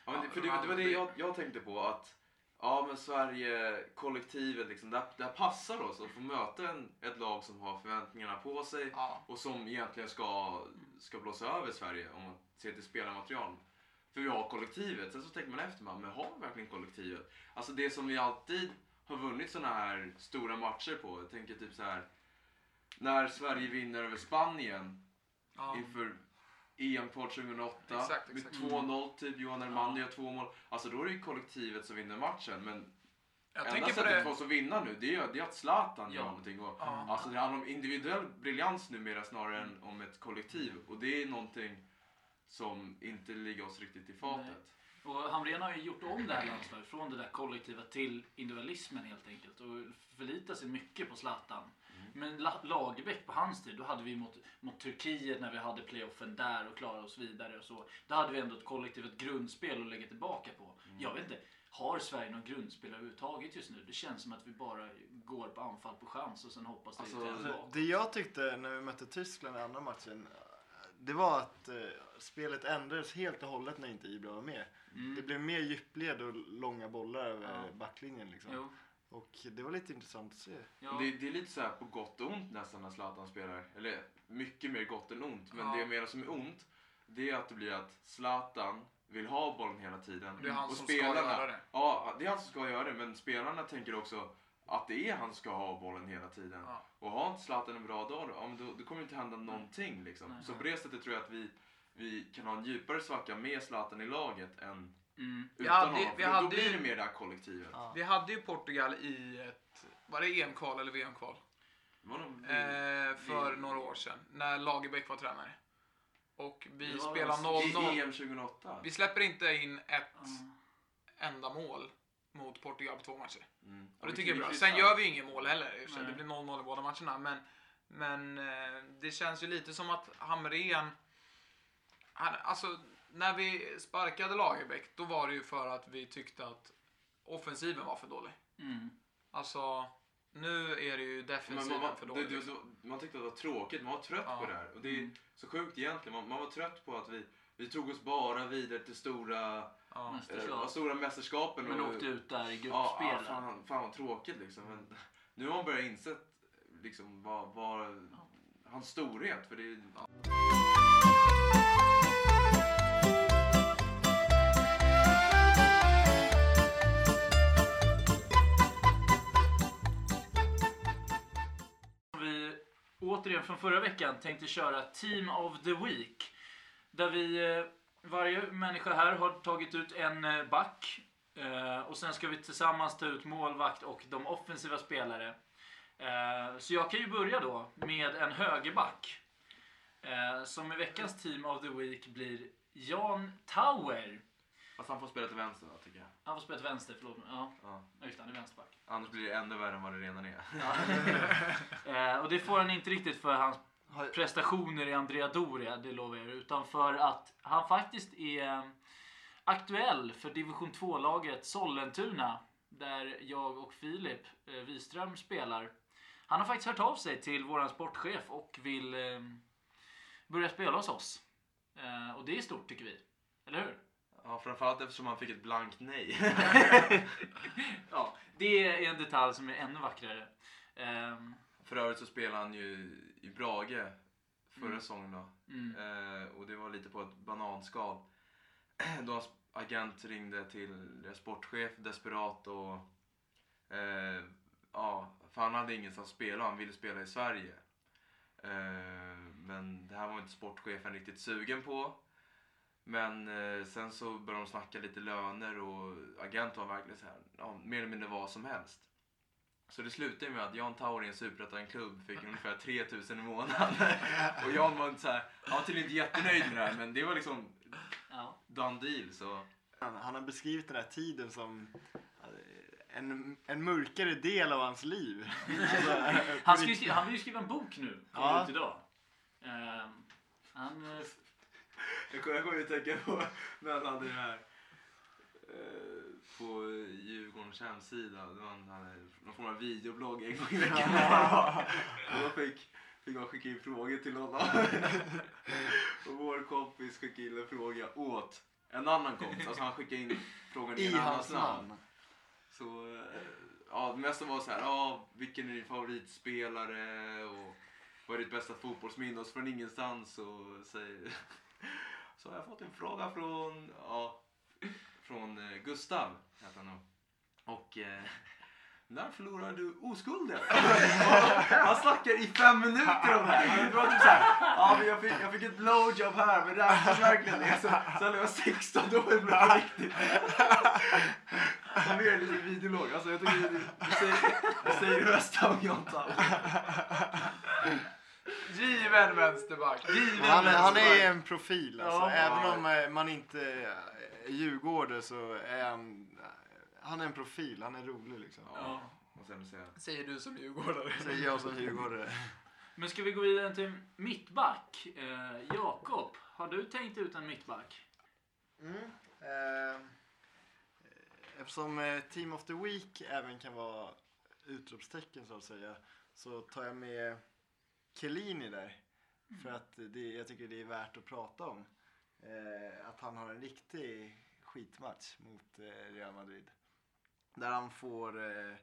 Speaker 5: Ja, men det, för det, det var det jag, jag tänkte på att ja men Sverige, kollektivet liksom, det här passar oss att få möta en, ett lag som har förväntningarna på sig
Speaker 4: Ja.
Speaker 5: och som egentligen ska, ska blåsa över Sverige om man ser till spelarmaterial. För vi har kollektivet. Sen så tänker man efter, man, men har vi verkligen kollektivet? Alltså det som vi alltid har vunnit såna här stora matcher på. Jag tänker typ så här när Sverige vinner över Spanien
Speaker 4: Ja.
Speaker 5: inför EM-kval 2008
Speaker 4: Exakt,
Speaker 5: med
Speaker 4: exakt.
Speaker 5: 2-0 typ. Johan Hermander gör två mål. Alltså då är det ju kollektivet som vinner matchen. Men
Speaker 4: Jag
Speaker 5: enda sättet för
Speaker 4: det.
Speaker 5: oss att vinna nu det är, det är att Zlatan gör
Speaker 3: Ja.
Speaker 5: någonting. Och,
Speaker 4: Ja.
Speaker 5: Alltså det handlar om individuell briljans numera snarare än om ett kollektiv. Och det är någonting som inte ligger oss riktigt i fatet.
Speaker 3: Och Hamrén har ju gjort om det här landslaget från det där kollektiva till individualismen helt enkelt. Och förlitar sig mycket på Zlatan. Men La- Lagerbäck på hans tid, då hade vi mot, mot Turkiet när vi hade playoffen där och klarade oss vidare och så. Då hade vi ändå ett kollektivt ett grundspel att lägga tillbaka på. Jag vet inte, har Sverige någon grundspel överhuvudtaget just nu? Det känns som att vi bara går på anfall på chans och sen hoppas det
Speaker 5: Alltså,
Speaker 6: Alltså,
Speaker 3: tillbaka.
Speaker 6: det jag tyckte när vi mötte Tyskland i andra matchen, det var att eh, spelet ändrades helt och hållet när inte Ibra var med.
Speaker 3: Mm.
Speaker 6: Det blev mer djupled och långa bollar över
Speaker 3: Ja.
Speaker 6: backlinjen liksom.
Speaker 3: Jo,
Speaker 6: Och det var lite intressant att se.
Speaker 3: ja.
Speaker 5: Det, det är lite så här på gott och ont nästan när Zlatan spelar. Eller mycket mer gott än ont. Men
Speaker 4: Ja.
Speaker 5: det jag menar som är ont, det är att det blir att Zlatan vill ha bollen hela tiden.
Speaker 4: Det är han
Speaker 5: och
Speaker 4: som ska göra det.
Speaker 5: Ja, det är han som ska göra det. Men spelarna tänker också att det är han som ska ha bollen hela tiden.
Speaker 4: Ja.
Speaker 5: Och har inte Zlatan en bra dag, då, ja, då, då kommer det inte hända någonting. Liksom.
Speaker 3: Nej.
Speaker 5: Så på det sättet tror jag att vi, vi kan ha en djupare svacka med Zlatan i laget än
Speaker 3: Mm.
Speaker 5: Utan
Speaker 4: hade-
Speaker 5: honom.
Speaker 4: vi
Speaker 5: För då
Speaker 4: hade
Speaker 5: blir
Speaker 4: ju-
Speaker 5: det mer det här kollektivet.
Speaker 6: Ja.
Speaker 4: Vi hade ju Portugal i ett, var det EM-kval eller VM-kval? Eh, för
Speaker 5: vi-
Speaker 4: några år sedan, när Lagerbäck var tränare. Och vi
Speaker 3: var
Speaker 4: spelar
Speaker 3: alltså
Speaker 4: 0-0.
Speaker 5: I EM 2008.
Speaker 4: Vi släpper inte in ett
Speaker 3: Ja.
Speaker 4: enda mål mot Portugal på två matcher.
Speaker 5: Mm.
Speaker 4: Och det tycker jag är bra. Sen gör vi inget mål heller. Det blir 0-0 i båda matcherna. Men, men eh, det känns ju lite som att Hamrén... Han, alltså, när vi sparkade Lagerbäck, då var det ju för att vi tyckte att offensiven var för dålig.
Speaker 3: Mm.
Speaker 4: Alltså, nu är det ju defensiven
Speaker 5: man,
Speaker 4: för
Speaker 5: det,
Speaker 4: dålig.
Speaker 5: det,
Speaker 4: liksom.
Speaker 5: det, man tyckte att det var tråkigt, man var trött
Speaker 4: Ja.
Speaker 5: på det här. Och det är
Speaker 3: Mm.
Speaker 5: så sjukt egentligen. Man, man var trött på att vi, vi tog oss bara vidare till stora,
Speaker 4: Ja.
Speaker 5: eh, stora mästerskapen.
Speaker 3: Men
Speaker 5: och,
Speaker 3: åkte ut där i
Speaker 5: Ja, ja, fan, fan vad tråkigt liksom. Men nu har man börjat inse liksom, vad, vad, hans storhet. För det ja.
Speaker 3: Vi återigen från förra veckan tänkte köra Team of the Week. Där vi, eh, varje människa här har tagit ut en eh, back. Eh, Och sen ska vi tillsammans ta ut målvakt och de offensiva spelare. Eh, Så jag kan ju börja då med en högerback. Som i veckans Team of the Week blir Jan Tauer.
Speaker 5: Fast han får spela till vänster då, tycker jag.
Speaker 3: Han får spela till vänster, förlåt. Ja,
Speaker 5: Ja.
Speaker 3: just han är vänsterback.
Speaker 5: Annars blir det ännu värre än vad det redan är.
Speaker 3: Eh, och det får han inte riktigt för hans prestationer i Andrea Doria, det lovar jag er, utan för att han faktiskt är eh, aktuell för division 2-laget Sollentuna, där jag och Filip eh, Wiström spelar. Han har faktiskt hört av sig till våran sportchef och vill eh, börja spela hos oss. Och det är stort tycker vi. Eller hur?
Speaker 5: Ja, framförallt eftersom han fick ett blankt nej.
Speaker 3: ja, det är en detalj som är ännu vackrare. Ehm,
Speaker 5: För övrigt så spelade han ju i Brage förra
Speaker 3: Mm.
Speaker 5: säsongen då.
Speaker 3: mm.
Speaker 5: Eh, och det var lite på ett bananskal. Då hans agent ringde till deras sportchef desperat och eh, ja, för han hade ingenstans att spela han ville spela i Sverige. Eh, men det här var inte sportchefen riktigt sugen på. Men eh, sen så började de snacka lite löner och agenten var verkligen så här, ja, mer eller mindre vad som helst. Så det slutade med att Jan Taur i en superettan-klubb fick ungefär 3000 i månaden. och Jan var inte så här, han var tydligen inte jättenöjd med det här men det var liksom
Speaker 3: ja.
Speaker 5: done deal så.
Speaker 6: Han, han har beskrivit den här tiden som eh, en, en mörkare del av hans liv.
Speaker 3: Han, ska ju skriva, han vill ju skriva en bok nu, kommer
Speaker 6: Ja.
Speaker 3: ut idag. Ehm, han, eh,
Speaker 5: Jag kommer, ju tänka på när han hade det här på Djurgårdens hemsida. Det var en, hade någon form av videoblogg en gång i veckan. då fick, fick man skicka in frågor till honom. och vår kompis skickade in en fråga åt en annan kompis. Alltså han skickade in frågan i, en annans
Speaker 6: hans
Speaker 5: namn.
Speaker 6: namn.
Speaker 5: Så eh, ja, det mesta var så här, ja, vilken är din favoritspelare och vad är ditt bästa fotbollsminne? Och så från ingenstans så säger så har jag fått en fråga från, ja, från eh, Gustav, heter han nog. Och eh, när förlorade du oskulden? han snackar i fem minuter om det här. Det var typ så här, ja, men jag, fick, jag fick ett blowjob här, men räknas verkligen det? Så, sen när jag var 16 då var det på riktigt. Han är lite videolog. Alltså jag tycker det, det säger, det säger det mesta om John.
Speaker 4: Given vänsterback. Given
Speaker 6: Han, är- han
Speaker 4: vänsterback.
Speaker 6: är en profil alltså.
Speaker 3: Ja.
Speaker 6: Även om eh, man inte är djurgårdare så är han, han är en profil. Han är rolig liksom.
Speaker 3: ja.
Speaker 5: Jag ändå säga.
Speaker 4: Säger du som djurgårdare.
Speaker 6: Säger jag som djurgårdare.
Speaker 3: Men ska vi gå vidare till mittback? Eh, Jakob, har du tänkt ut en mittback?
Speaker 6: Mm. Eh, eftersom eh, Team of the Week även kan vara utropstecken så att säga så tar jag med Chiellini där. För att det, jag tycker det är värt att prata om. Eh, att han har en riktig skitmatch mot eh, Real Madrid. Där han får eh,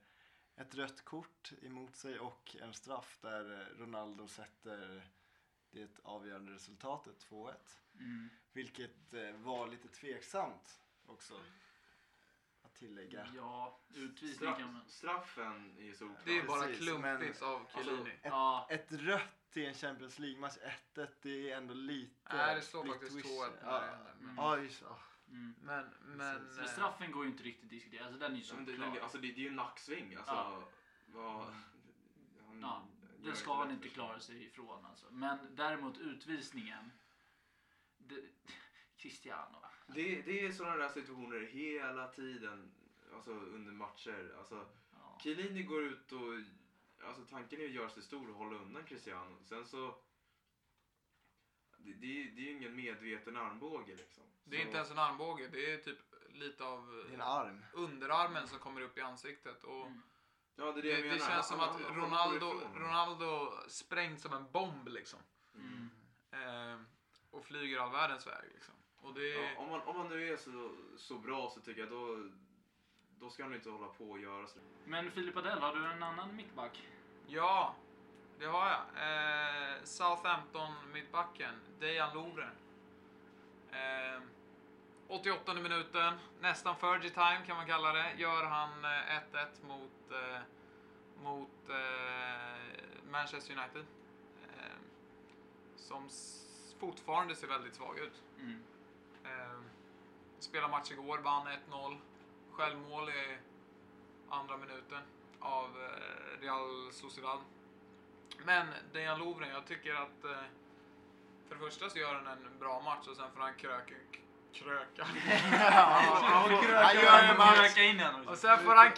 Speaker 6: ett rött kort emot sig och en straff där eh, Ronaldo sätter det avgörande resultatet 2-1.
Speaker 3: Mm.
Speaker 6: Vilket eh, var lite tveksamt också. Att tillägga.
Speaker 3: Ja, utvisning
Speaker 5: Straff, straffen är så oklar.
Speaker 4: Det är bara
Speaker 6: Precis,
Speaker 4: klumpigt av Chiellini.
Speaker 6: Ett,
Speaker 3: Ja,
Speaker 6: ett rött i en Champions League-match, 1-1, det är ändå lite...
Speaker 4: Nej, det står faktiskt
Speaker 6: wish.
Speaker 4: 2-1 när
Speaker 6: Ja,
Speaker 4: det händer, men-
Speaker 6: ja, just, ja.
Speaker 3: Mm.
Speaker 4: Men, men...
Speaker 3: Men
Speaker 4: eh,
Speaker 3: straffen går ju inte riktigt att diskutera. Alltså den är ju
Speaker 5: men det, det, alltså, det, det är ju en nacksving. Alltså,
Speaker 3: Ja.
Speaker 5: vad, han
Speaker 3: Ja, Den ska han inte klara sig ifrån alltså. Men däremot utvisningen. Det, Cristiano.
Speaker 5: Det, det är sådana där situationer hela tiden alltså, under matcher. Alltså,
Speaker 3: Ja.
Speaker 5: Chiellini går ut och... Alltså, tanken är att göra sig stor och hålla undan Cristiano. Sen så... Det, det, är- det är ju ingen medveten armbåge liksom.
Speaker 4: Det är
Speaker 5: Så-
Speaker 4: inte ens en armbåge, det är typ lite av
Speaker 6: Det är en arm.
Speaker 4: underarmen som kommer upp i ansiktet. Och
Speaker 3: Mm.
Speaker 5: Ja, det, är det,
Speaker 4: det, känns som att Ronaldo. Ronaldo sprängt som en bomb liksom.
Speaker 3: Mm.
Speaker 4: Eh, och flyger all världens väg liksom. Och det,
Speaker 5: Ja, om, man, om man nu är så, så bra så tycker jag då, då ska han inte hålla på och göra så.
Speaker 3: Men Filip Adell, har du en annan mittback?
Speaker 4: Ja, det har jag. Eh, Southampton mittbacken, Dejan Lovren. Eh, 88 minuten, nästan Fergie time kan man kalla det, gör han eh, 1-1 mot, eh, mot eh, Manchester United. Eh, som fortfarande ser väldigt svag ut.
Speaker 3: Mm.
Speaker 4: Eh, spelade match igår, vann 1-0. Självmål i andra minuten av eh, Real Sociedad. Men Dejan Lovren, jag tycker att eh, för det första så gör han en bra match och sen får han kröka, kröka.
Speaker 6: Han gör en match.
Speaker 3: Kröka in den
Speaker 4: och sen får han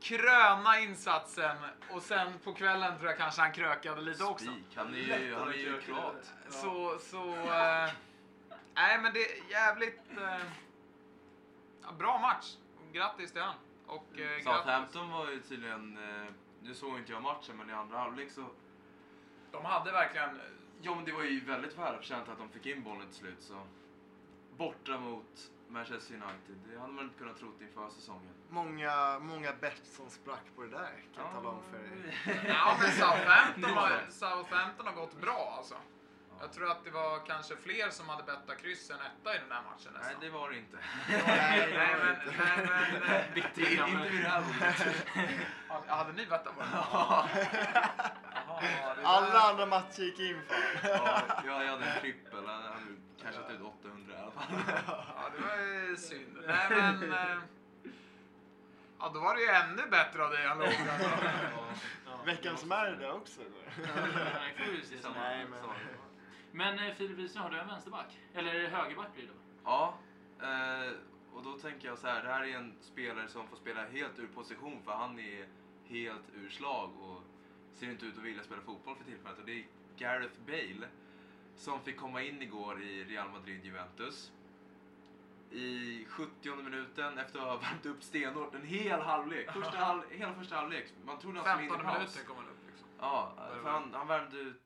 Speaker 4: kröna insatsen och sen på kvällen tror jag kanske han krökade lite också.
Speaker 5: Spik, han är ju, han är ju kroat.
Speaker 4: Så, så... Eh, nej, men det är jävligt... Ja, bra match. Grattis till han. Och eh, grattis.
Speaker 5: Southampton var ju tydligen, eh, nu såg inte jag matchen men i andra halvlek så,
Speaker 4: De hade verkligen...
Speaker 5: ja men det var ju väldigt välförtjänt att de fick in bollen till slut så. Borta mot Manchester United, det hade man inte kunnat tro inför säsongen.
Speaker 6: Många, många bett som sprack på det där kan jag tala om för er.
Speaker 4: Ja, men Southampton har, Southampton har gått bra alltså. Jag tror att det var kanske fler som hade bettat kryss än etta i den här matchen
Speaker 5: Nej
Speaker 4: nästan.
Speaker 5: det var det inte.
Speaker 6: Nej,
Speaker 4: nej, men, nej, men,
Speaker 5: inte vid det här bordet.
Speaker 4: hade- ni bettat på det där-
Speaker 6: Alla andra matcher gick in för
Speaker 5: Ja, jag hade en trippel, han hade kanske tagit 800 i alla fall.
Speaker 4: Ja, det var ju synd. Nej, men... eh, Ja, då var det ju ännu bättre av dig han låg
Speaker 3: Ja.
Speaker 6: Veckans Märda också.
Speaker 3: Nej.
Speaker 6: Nej, men-
Speaker 3: Men eh, Filip Wihlström, har du en vänsterback? Eller högerback blir det då?
Speaker 5: Ja, eh, och då tänker jag så här, det här är en spelare som får spela helt ur position för han är helt ur slag och ser inte ut att vilja spela fotboll för tillfället. Och det är Gareth Bale som fick komma in igår i Real Madrid-Juventus. I 70 minuten efter att ha värmt upp stenhårt en hel halvlek. Första halv, hela första halvlek. Man trodde han skulle i
Speaker 4: 15
Speaker 5: paus.
Speaker 4: minuter kom han upp liksom.
Speaker 5: Ja, för han, han värmde ut,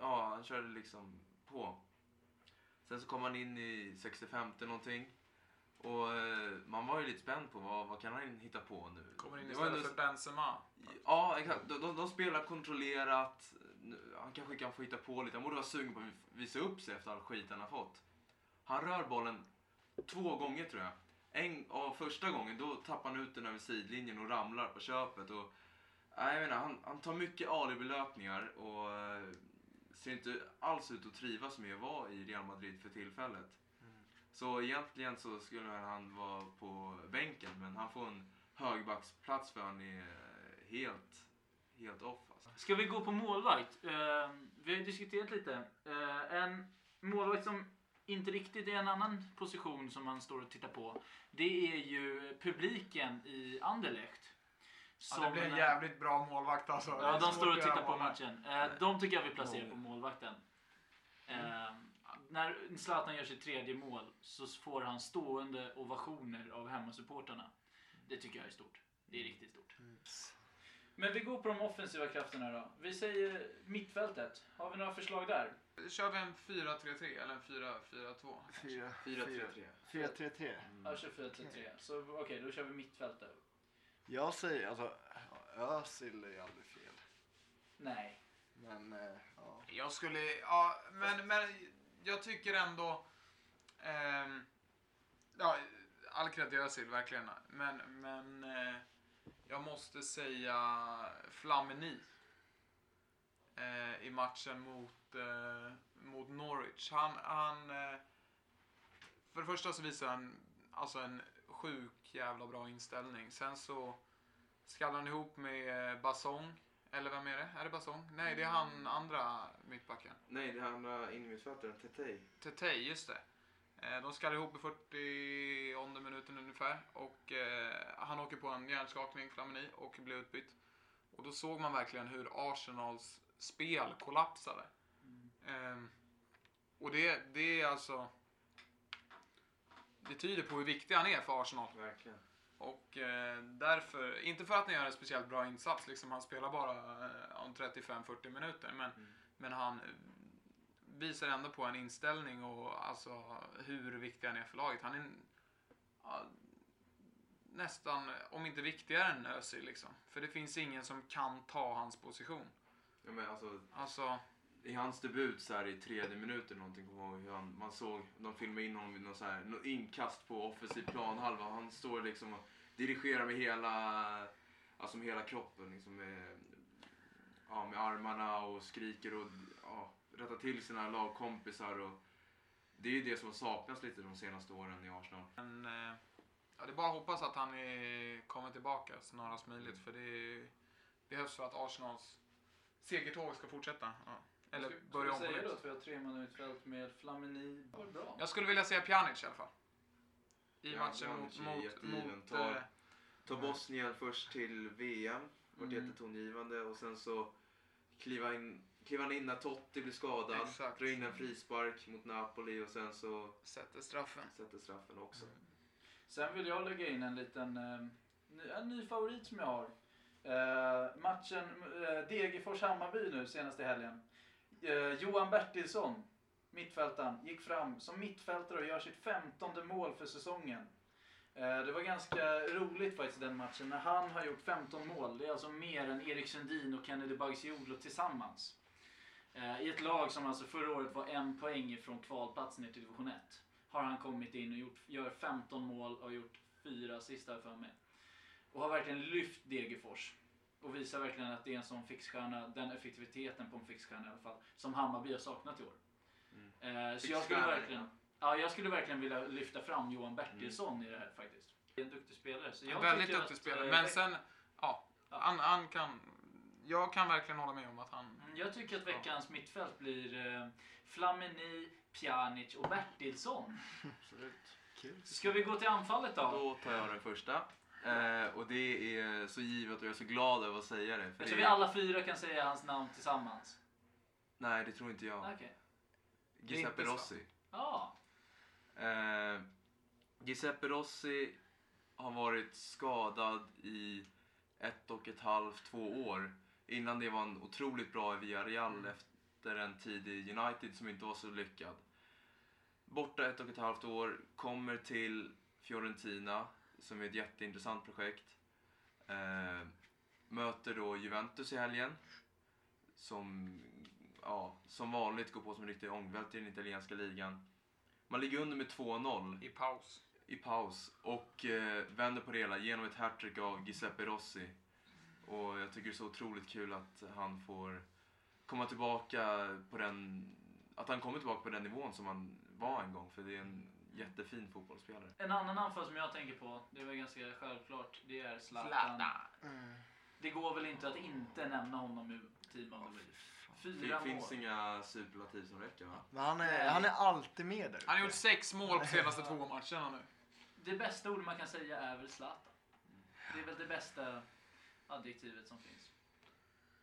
Speaker 5: ja han körde liksom på. Sen så kom han in i 65 någonting. Och eh, man var ju lite spänd på vad, vad kan han hitta på nu.
Speaker 4: Kommer in istället
Speaker 5: ändå-
Speaker 4: för Benzema.
Speaker 5: Ja, exakt. De, de, de spelar kontrollerat. Han kanske kan få hitta på lite. Han borde vara sugen på att visa upp sig efter all skit han har fått. Han rör bollen två gånger tror jag. En, och första gången då tappar han ut den över sidlinjen och ramlar på köpet. Och, jag menar, han, han tar mycket alibi-löpningar och eh, ser inte alls ut att trivas med att vara i Real Madrid för tillfället. Så egentligen så skulle han vara på bänken men han får en högbacksplats för han är helt, helt off. Alltså.
Speaker 3: Ska vi gå på målvakt? Eh, vi har ju diskuterat lite. Eh, en målvakt som inte riktigt är en annan position som man står och tittar på. Det är ju publiken i Anderlecht.
Speaker 4: Ja, det blir en jävligt bra målvakt alltså.
Speaker 3: Ja, de står och tittar på matchen. Eh, de tycker jag vi placerar på målvakten. Eh, när Zlatan gör sitt tredje mål så får han stående ovationer av hemmasupportrarna. Det tycker jag är stort. Det är riktigt stort. Men vi går på de offensiva krafterna då. Vi säger mittfältet. Har vi några förslag där?
Speaker 4: Kör vi en 4-3-3 eller en 4-4-2?
Speaker 6: Fyra-
Speaker 5: 4-3-3.
Speaker 6: 4-3-3.
Speaker 3: Jag kör 4-3-3. Så okej, då kör vi mittfältet.
Speaker 6: Jag säger, alltså, Özil är ju aldrig fel.
Speaker 3: Nej.
Speaker 6: Men, eh, ja.
Speaker 4: Jag skulle, ja, men, men jag tycker ändå, ehm, ja, all cred till Özil verkligen, men, men eh, jag måste säga Flamini eh, i matchen mot, eh, mot Norwich. Han, han, eh, för det första så visar han alltså en sjuk jävla bra inställning. Sen så skallar han ihop med eh, Basong. Eller vem är det? Är det Basong? Nej, det är han andra mittbacken.
Speaker 5: Nej, det handlar innermittfältaren, Tetej.
Speaker 4: Tetej, just det. Eh, De skallar ihop i 40 minuten ungefär. Och eh, han åker på en hjärnskakning, Flamini, och blir utbytt. Och då såg man verkligen hur Arsenals spel kollapsade. Ehm, och det, det är alltså... Det tyder på hur viktig han är för Arsenal.
Speaker 5: Verkligen.
Speaker 4: Och eh, därför, inte för att han gör en speciellt bra insats, liksom han spelar bara eh, om 35-40 minuter, men, men han eh, visar ändå på en inställning och alltså hur viktig han är för laget. Han är ja, nästan, om inte viktigare än Özil liksom. För det finns ingen som kan ta hans position.
Speaker 5: Ja, men alltså,
Speaker 4: Alltså,
Speaker 5: i hans debut så här i tredje minuten någonting, kommer ihåg hur han, man såg, de filmade in honom vid någon så här, någon inkast på offensiv planhalva. Han står liksom och dirigerar med hela, alltså med hela kroppen, liksom med, ja, med armarna och skriker och ja, rättar till sina lagkompisar. Och det är ju det som saknas lite de senaste åren i Arsenal.
Speaker 4: men, eh, ja, det är bara att hoppas att han är, kommer tillbaka snarast möjligt. För det behövs för att Arsenals segertåg ska fortsätta. Ja. Eller
Speaker 3: Ska-
Speaker 4: börja om på
Speaker 3: säga då att vi har tre man mittfält med Flamini. Det var bra.
Speaker 4: Jag skulle vilja se Pjanic i alla fall. I
Speaker 5: Ja,
Speaker 4: matchen
Speaker 5: Pjanic
Speaker 4: mot... mot, mot
Speaker 5: Ta-
Speaker 4: eh,
Speaker 5: Ta Bosnien först till VM, vart
Speaker 3: Mm.
Speaker 5: jättetongivande och sen så kliva in, kliva han in när Totti blir skadad,
Speaker 4: Exakt.
Speaker 5: dra in en frispark mot Napoli och sen så
Speaker 4: sätter straffen.
Speaker 5: sätter straffen också.
Speaker 3: Sen vill jag lägga in en liten eh, ny, en ny favorit som jag har. Eh, matchen eh, Degerfors-Hammarby nu senaste helgen. Eh, Johan Bertilsson, mittfältaren, gick fram som mittfältare och gör sitt femtonde mål för säsongen. Eh, det var ganska roligt faktiskt den matchen när han har gjort 15 mål. Det är alltså mer än Erik Sundin och Kennedy Bagcioglu tillsammans. Eh, I ett lag som alltså förra året var en poäng ifrån kvalplats ner till division 1 har han kommit in och gjort, gör 15 mål och gjort fyra sista för mig. Och har verkligen lyft Degerfors. Och visar verkligen att det är en sån fixstjärna, den effektiviteten på en fixstjärna i alla fall, som Hammarby har saknat i år. Eh, så jag skulle, verkligen, ja, jag skulle verkligen vilja lyfta fram Johan Bertilsson i det här faktiskt. Det är en duktig spelare. Så jag
Speaker 4: väldigt duktig
Speaker 3: att,
Speaker 4: spelare.
Speaker 3: eh,
Speaker 4: Men sen, ja.
Speaker 3: Ja.
Speaker 4: Han, han kan... Jag kan verkligen hålla med om att han...
Speaker 3: Mm, Jag tycker att veckans mittfält blir eh, Flamini, Pjanic och Bertilsson.
Speaker 6: Absolut. Kul.
Speaker 3: Ska vi gå till anfallet då?
Speaker 5: Då tar jag den första. Eh, och det är så givet och jag är så glad över att säga det. För
Speaker 3: Jag tror
Speaker 5: det
Speaker 3: vi alla fyra kan säga hans namn tillsammans.
Speaker 5: Nej, det tror inte jag.
Speaker 3: Okej.
Speaker 5: Giuseppe. Rossi.
Speaker 3: Ja.
Speaker 5: Eh, Giuseppe Rossi har varit skadad i ett och ett halvt, två år. Innan det var han otroligt bra i Villarreal efter en tid i United som inte var så lyckad. Borta ett och ett halvt år, kommer till Fiorentina som är ett jätteintressant projekt. Eh, möter då Juventus i helgen. Som, ja, som vanligt går på som en riktig ångvält i den italienska ligan. Man ligger under med 2-0
Speaker 4: I paus.
Speaker 5: i paus och eh, vänder på det hela genom ett hattrick av Giuseppe Rossi. Och jag tycker det är så otroligt kul att han får komma tillbaka på den, att han kommer tillbaka på den nivån som han var en gång. För det är en jättefin fotbollsspelare.
Speaker 3: En annan anfall som jag tänker på, det var ganska självklart, det är Zlatan.
Speaker 4: Zlatan.
Speaker 6: Mm.
Speaker 3: Det går väl inte att inte nämna honom i Team of the Week.
Speaker 5: Det
Speaker 3: Fyra
Speaker 5: finns
Speaker 3: mål.
Speaker 5: inga superlativ som räcker va?
Speaker 6: Men han är, han är alltid med där
Speaker 4: Han har
Speaker 6: uppe.
Speaker 4: gjort sex mål på senaste två matcherna nu.
Speaker 3: Det bästa ordet man kan säga är väl Zlatan. Det är väl det bästa adjektivet som finns.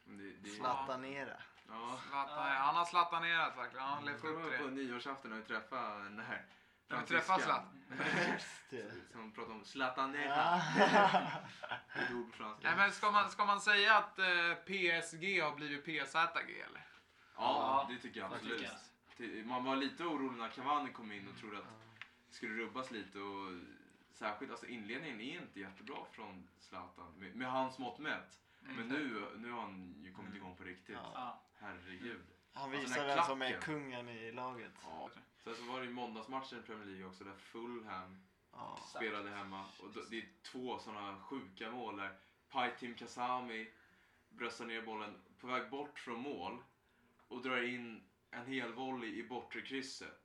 Speaker 5: Det, det,
Speaker 6: Zlatanera.
Speaker 5: Ja.
Speaker 4: Zlatan, han har slatanerat verkligen. Han har levt upp till
Speaker 5: på
Speaker 4: det.
Speaker 5: nyårsafton när vi träffade den här
Speaker 4: När vi träffar
Speaker 5: fransyskan.
Speaker 4: Zlatan.
Speaker 5: Som pratar om Zlatanera.
Speaker 6: Ja.
Speaker 5: Ett ord på franska.
Speaker 4: Nej, men ska, man, ska man säga att eh, PSG har blivit PZG eller?
Speaker 5: Ja, det tycker jag absolut.
Speaker 3: tycker
Speaker 5: Man var lite orolig när Cavani kom in och trodde att det skulle rubbas lite. Och särskilt, alltså inledningen är inte jättebra från Zlatan med, med hans mått mätt. Men nu, nu har han ju kommit igång på riktigt.
Speaker 6: Ja.
Speaker 5: Herregud.
Speaker 6: Han
Speaker 5: Alltså,
Speaker 6: visar
Speaker 5: den här
Speaker 6: vem som är
Speaker 5: klacken.
Speaker 6: kungen i laget.
Speaker 5: Ja. Sen så var det ju måndagsmatchen i Premier League också där Fulham
Speaker 6: Ja.
Speaker 5: spelade hemma. Och då, det är två sådana sjuka mål där Paitim Kasami bröstar ner bollen på väg bort från mål och drar in en hel volley i bortre krysset.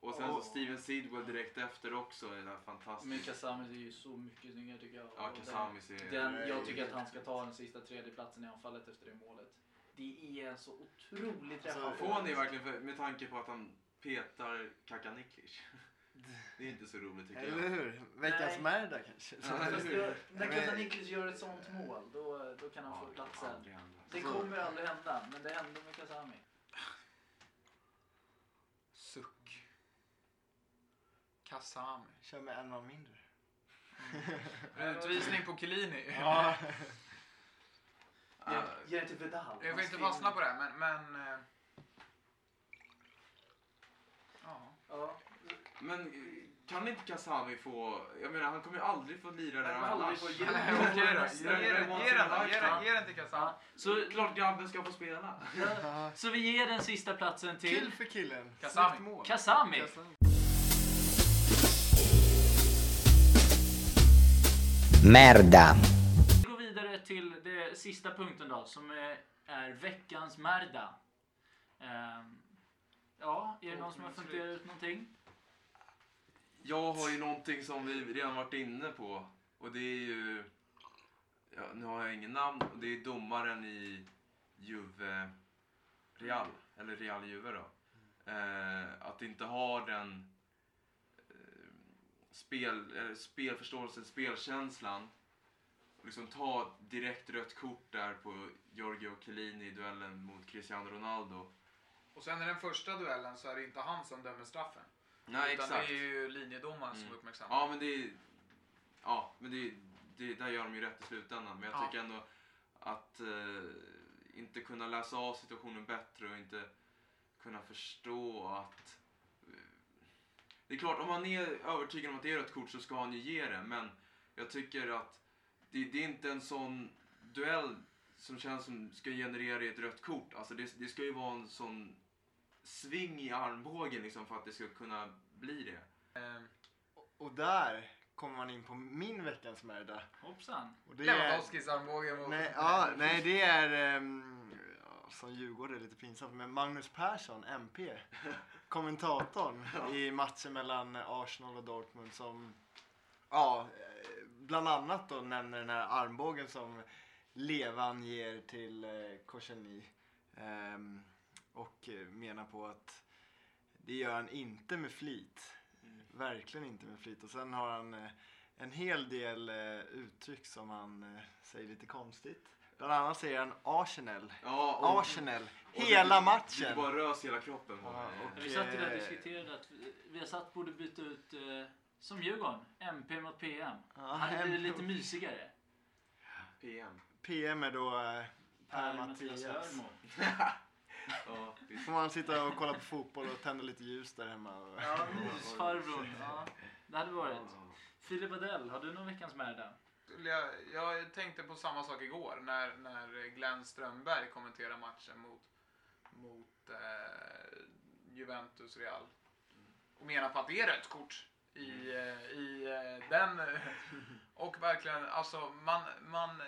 Speaker 5: Och sen så Steven Sidwell direkt efter också. Det där
Speaker 3: Men
Speaker 5: fantastiskt.
Speaker 3: Kasamis är ju så mycket snyggare tycker jag.
Speaker 5: Ja, Kasamis är...
Speaker 3: Den, jag tycker att han ska ta den sista tredjeplatsen i anfallet efter det målet. Det är så otroligt
Speaker 6: Alltså,
Speaker 3: träffande.
Speaker 5: Får ni verkligen, för, med tanke på att han petar Kakaniklic. Det är inte så roligt tycker
Speaker 6: Eller
Speaker 5: jag.
Speaker 6: hur? Veckans
Speaker 3: Nej.
Speaker 6: Märda kanske?
Speaker 5: Ja, eller
Speaker 3: Fast
Speaker 5: hur?
Speaker 3: då, när Kasaniklic gör ett sånt mål, då, då kan han
Speaker 5: Ja,
Speaker 3: få
Speaker 5: det
Speaker 3: platsen.
Speaker 5: kommer aldrig hända.
Speaker 3: Det
Speaker 6: Så-
Speaker 3: kommer aldrig hända, men det hände med Kasami.
Speaker 4: Suck. Kasami.
Speaker 6: Kör med en man mindre.
Speaker 4: Utvisning på Chiellini.
Speaker 6: Ja.
Speaker 5: Ja,
Speaker 3: Ge det till Vidal.
Speaker 4: Jag får inte fastna på det, men... men eh, ja.
Speaker 5: Men eh, kan inte Kasami få... Jag menar han kommer ju aldrig få lira där
Speaker 3: Han
Speaker 5: annars.
Speaker 3: ge-
Speaker 4: den, den, den, den till Kasami.
Speaker 3: ja. Så,
Speaker 5: Klart grabben ska få spela.
Speaker 3: Så vi ger den sista platsen
Speaker 6: Kul
Speaker 3: till
Speaker 6: för killen.
Speaker 4: Kasami.
Speaker 7: Merda.
Speaker 3: Vi går vidare till det sista punkten då, som är, är veckans Merda. Ehm, ja, är det någon som har funderat ut någonting?
Speaker 5: Jag har ju någonting som vi redan varit inne på. Och det är ju... Ja, nu har jag ingen namn. Och det är domaren i Juve Real. Eller Real Juve då. Eh, att inte ha den eh, spel, spelförståelsen, spelkänslan. Och liksom ta direkt rött kort där på Giorgio Chiellini i duellen mot Cristiano Ronaldo.
Speaker 4: Och sen i den första duellen så är det inte han som dömer straffen.
Speaker 5: Nej,
Speaker 4: utan
Speaker 5: exakt.
Speaker 4: det är ju linjedomaren som
Speaker 5: Mm.
Speaker 4: uppmärksammar.
Speaker 5: Ja, men det är... Ja, men det, det, där gör de ju rätt i slutändan. Men jag
Speaker 4: Ja.
Speaker 5: tycker ändå att eh, inte kunna läsa av situationen bättre och inte kunna förstå att... Eh, det är klart, om man är övertygad om att det är rött kort så ska han ju ge det. Men jag tycker att det, det är inte en sån duell som känns som ska generera ett rött kort. Alltså det, det ska ju vara en sån sving i armbågen liksom för att det ska kunna bli det.
Speaker 4: Eh,
Speaker 6: Och där kommer man in på min veckans Märda.
Speaker 3: Hoppsan.
Speaker 6: Och det är...
Speaker 4: Lewandowskis armbåge mot...
Speaker 6: Nej, ja, nej, det är ehm, ja, som Djurgården lite pinsamt, men Magnus Persson, MP, kommentatorn i matchen mellan Arsenal och Dortmund som ja, eh, bland annat då nämner den här armbågen som Levan ger till eh, Koscielny ehm, och eh, menar på att det gör han inte med flit. Verkligen inte med flit. Och sen har han eh, en hel del eh, uttryck som han säger lite konstigt. Bland annat säger han Arsenal.
Speaker 5: Ja, och-
Speaker 6: Arsenal.
Speaker 5: och
Speaker 6: Hela
Speaker 5: det-
Speaker 6: matchen.
Speaker 5: Det bara rös hela kroppen
Speaker 6: Ja, och-
Speaker 3: Vi satt ju där och diskuterade att vi, vi har satt borde byta ut, som Djurgården, MP mot PM.
Speaker 6: Ja,
Speaker 3: Hade blivit lite mysigare.
Speaker 5: PM.
Speaker 6: PM är då eh, Per
Speaker 3: Mattias
Speaker 6: Mattias.
Speaker 5: Ja, visst.
Speaker 6: Får man sitta och kolla på fotboll och tända lite ljus där hemma. och-
Speaker 3: Ja, mysfarbrorn. Ja, det hade varit. Filip Adell, har du någon veckans Merda?
Speaker 4: Jag, jag tänkte på samma sak igår när, när Glenn Strömberg kommenterade matchen mot, mot eh, Juventus Real. Och menar på att det är rött kort i, eh, i eh, den. Och verkligen, alltså man, man,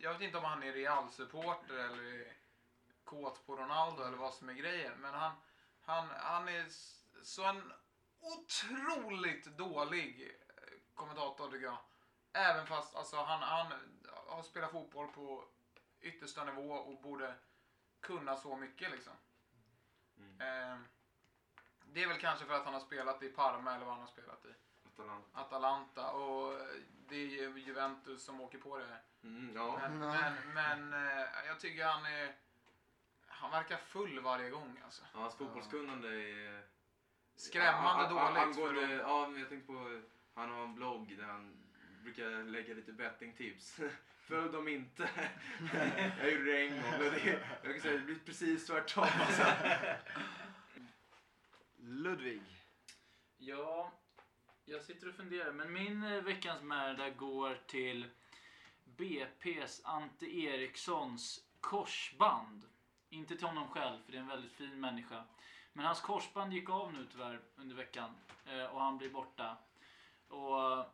Speaker 4: jag vet inte om han är Real-supporter eller är kåt på Ronaldo eller vad som är grejen. Men han, han, han är så en otroligt dålig eh, kommentator tycker jag. Även fast alltså, han, han har spelat fotboll på yttersta nivå och borde kunna så mycket liksom. Eh, det är väl kanske för att han har spelat i Parma eller vad han har spelat i.
Speaker 5: Atalanta.
Speaker 4: Atalanta och eh, det är ju Juventus som åker på det.
Speaker 5: Mm, ja.
Speaker 4: Men, men, men eh, jag tycker han är... Han verkar full varje gång alltså.
Speaker 5: Ja, Hans fotbollskunnande är...
Speaker 4: Skrämmande
Speaker 5: Ja,
Speaker 4: dåligt. för
Speaker 5: Angående,
Speaker 4: att-
Speaker 5: ja, men jag tänkte på, han har en blogg där han brukar lägga lite bettingtips. Följ dem inte. jag gjorde det en gång det, jag kan säga det blir precis tvärtom. Alltså.
Speaker 6: Ludvig.
Speaker 3: Ja, jag sitter och funderar. Men min eh, veckans Merda går till BP's Ante Erikssons korsband. Inte till honom själv, för det är en väldigt fin människa. Men hans korsband gick av nu tyvärr under veckan. eh, Och han blir borta. Och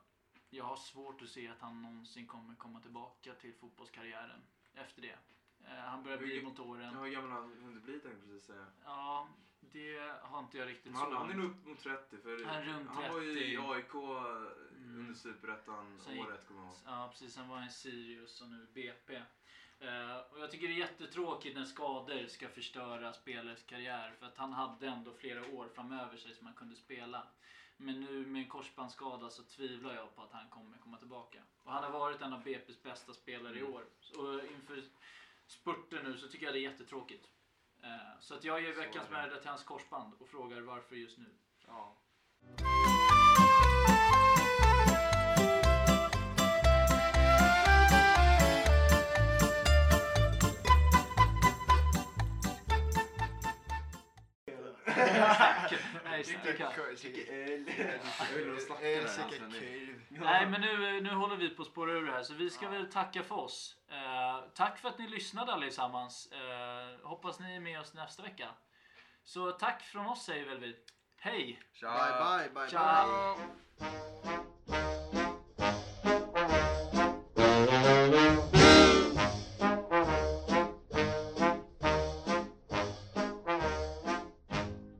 Speaker 3: jag har svårt att se att han någonsin kommer komma tillbaka till fotbollskarriären efter det. Eh, han börjar bli mot åren.
Speaker 5: Ja, hur gammal har han hunnit bli tänkte precis säga.
Speaker 3: Ja, det har inte jag riktigt
Speaker 5: han,
Speaker 3: så.
Speaker 5: han är nog upp mot 30 för
Speaker 3: Han är runt
Speaker 5: han var ju
Speaker 3: 30.
Speaker 5: i AIK
Speaker 3: Mm.
Speaker 5: under superettan året kommer jag ihåg.
Speaker 3: Ja, precis. Han var i Sirius och nu BP. Eh, och jag tycker det är jättetråkigt när skador ska förstöra spelares karriär. För att han hade ändå flera år framöver sig som han kunde spela. Men nu med en korsbandsskada så tvivlar jag på att han kommer komma tillbaka. Och han har varit en av BP's bästa spelare i år. Och inför spurten nu så tycker jag det är jättetråkigt. Eh, så att jag ger veckans. Merda till hans korsband och frågar varför just nu.
Speaker 5: Ja.
Speaker 3: Nej, sticka.
Speaker 5: Alltså.
Speaker 3: Nej, men nu, nu håller vi på att spåra ur det här, så vi ska väl tacka för oss. Eh, tack för att ni lyssnade allesammans. Eh, hoppas ni är med oss nästa vecka. Så tack från oss säger väl vi. Hej!
Speaker 5: Tja!
Speaker 6: Bye, bye, bye,
Speaker 3: Ciao.
Speaker 6: bye.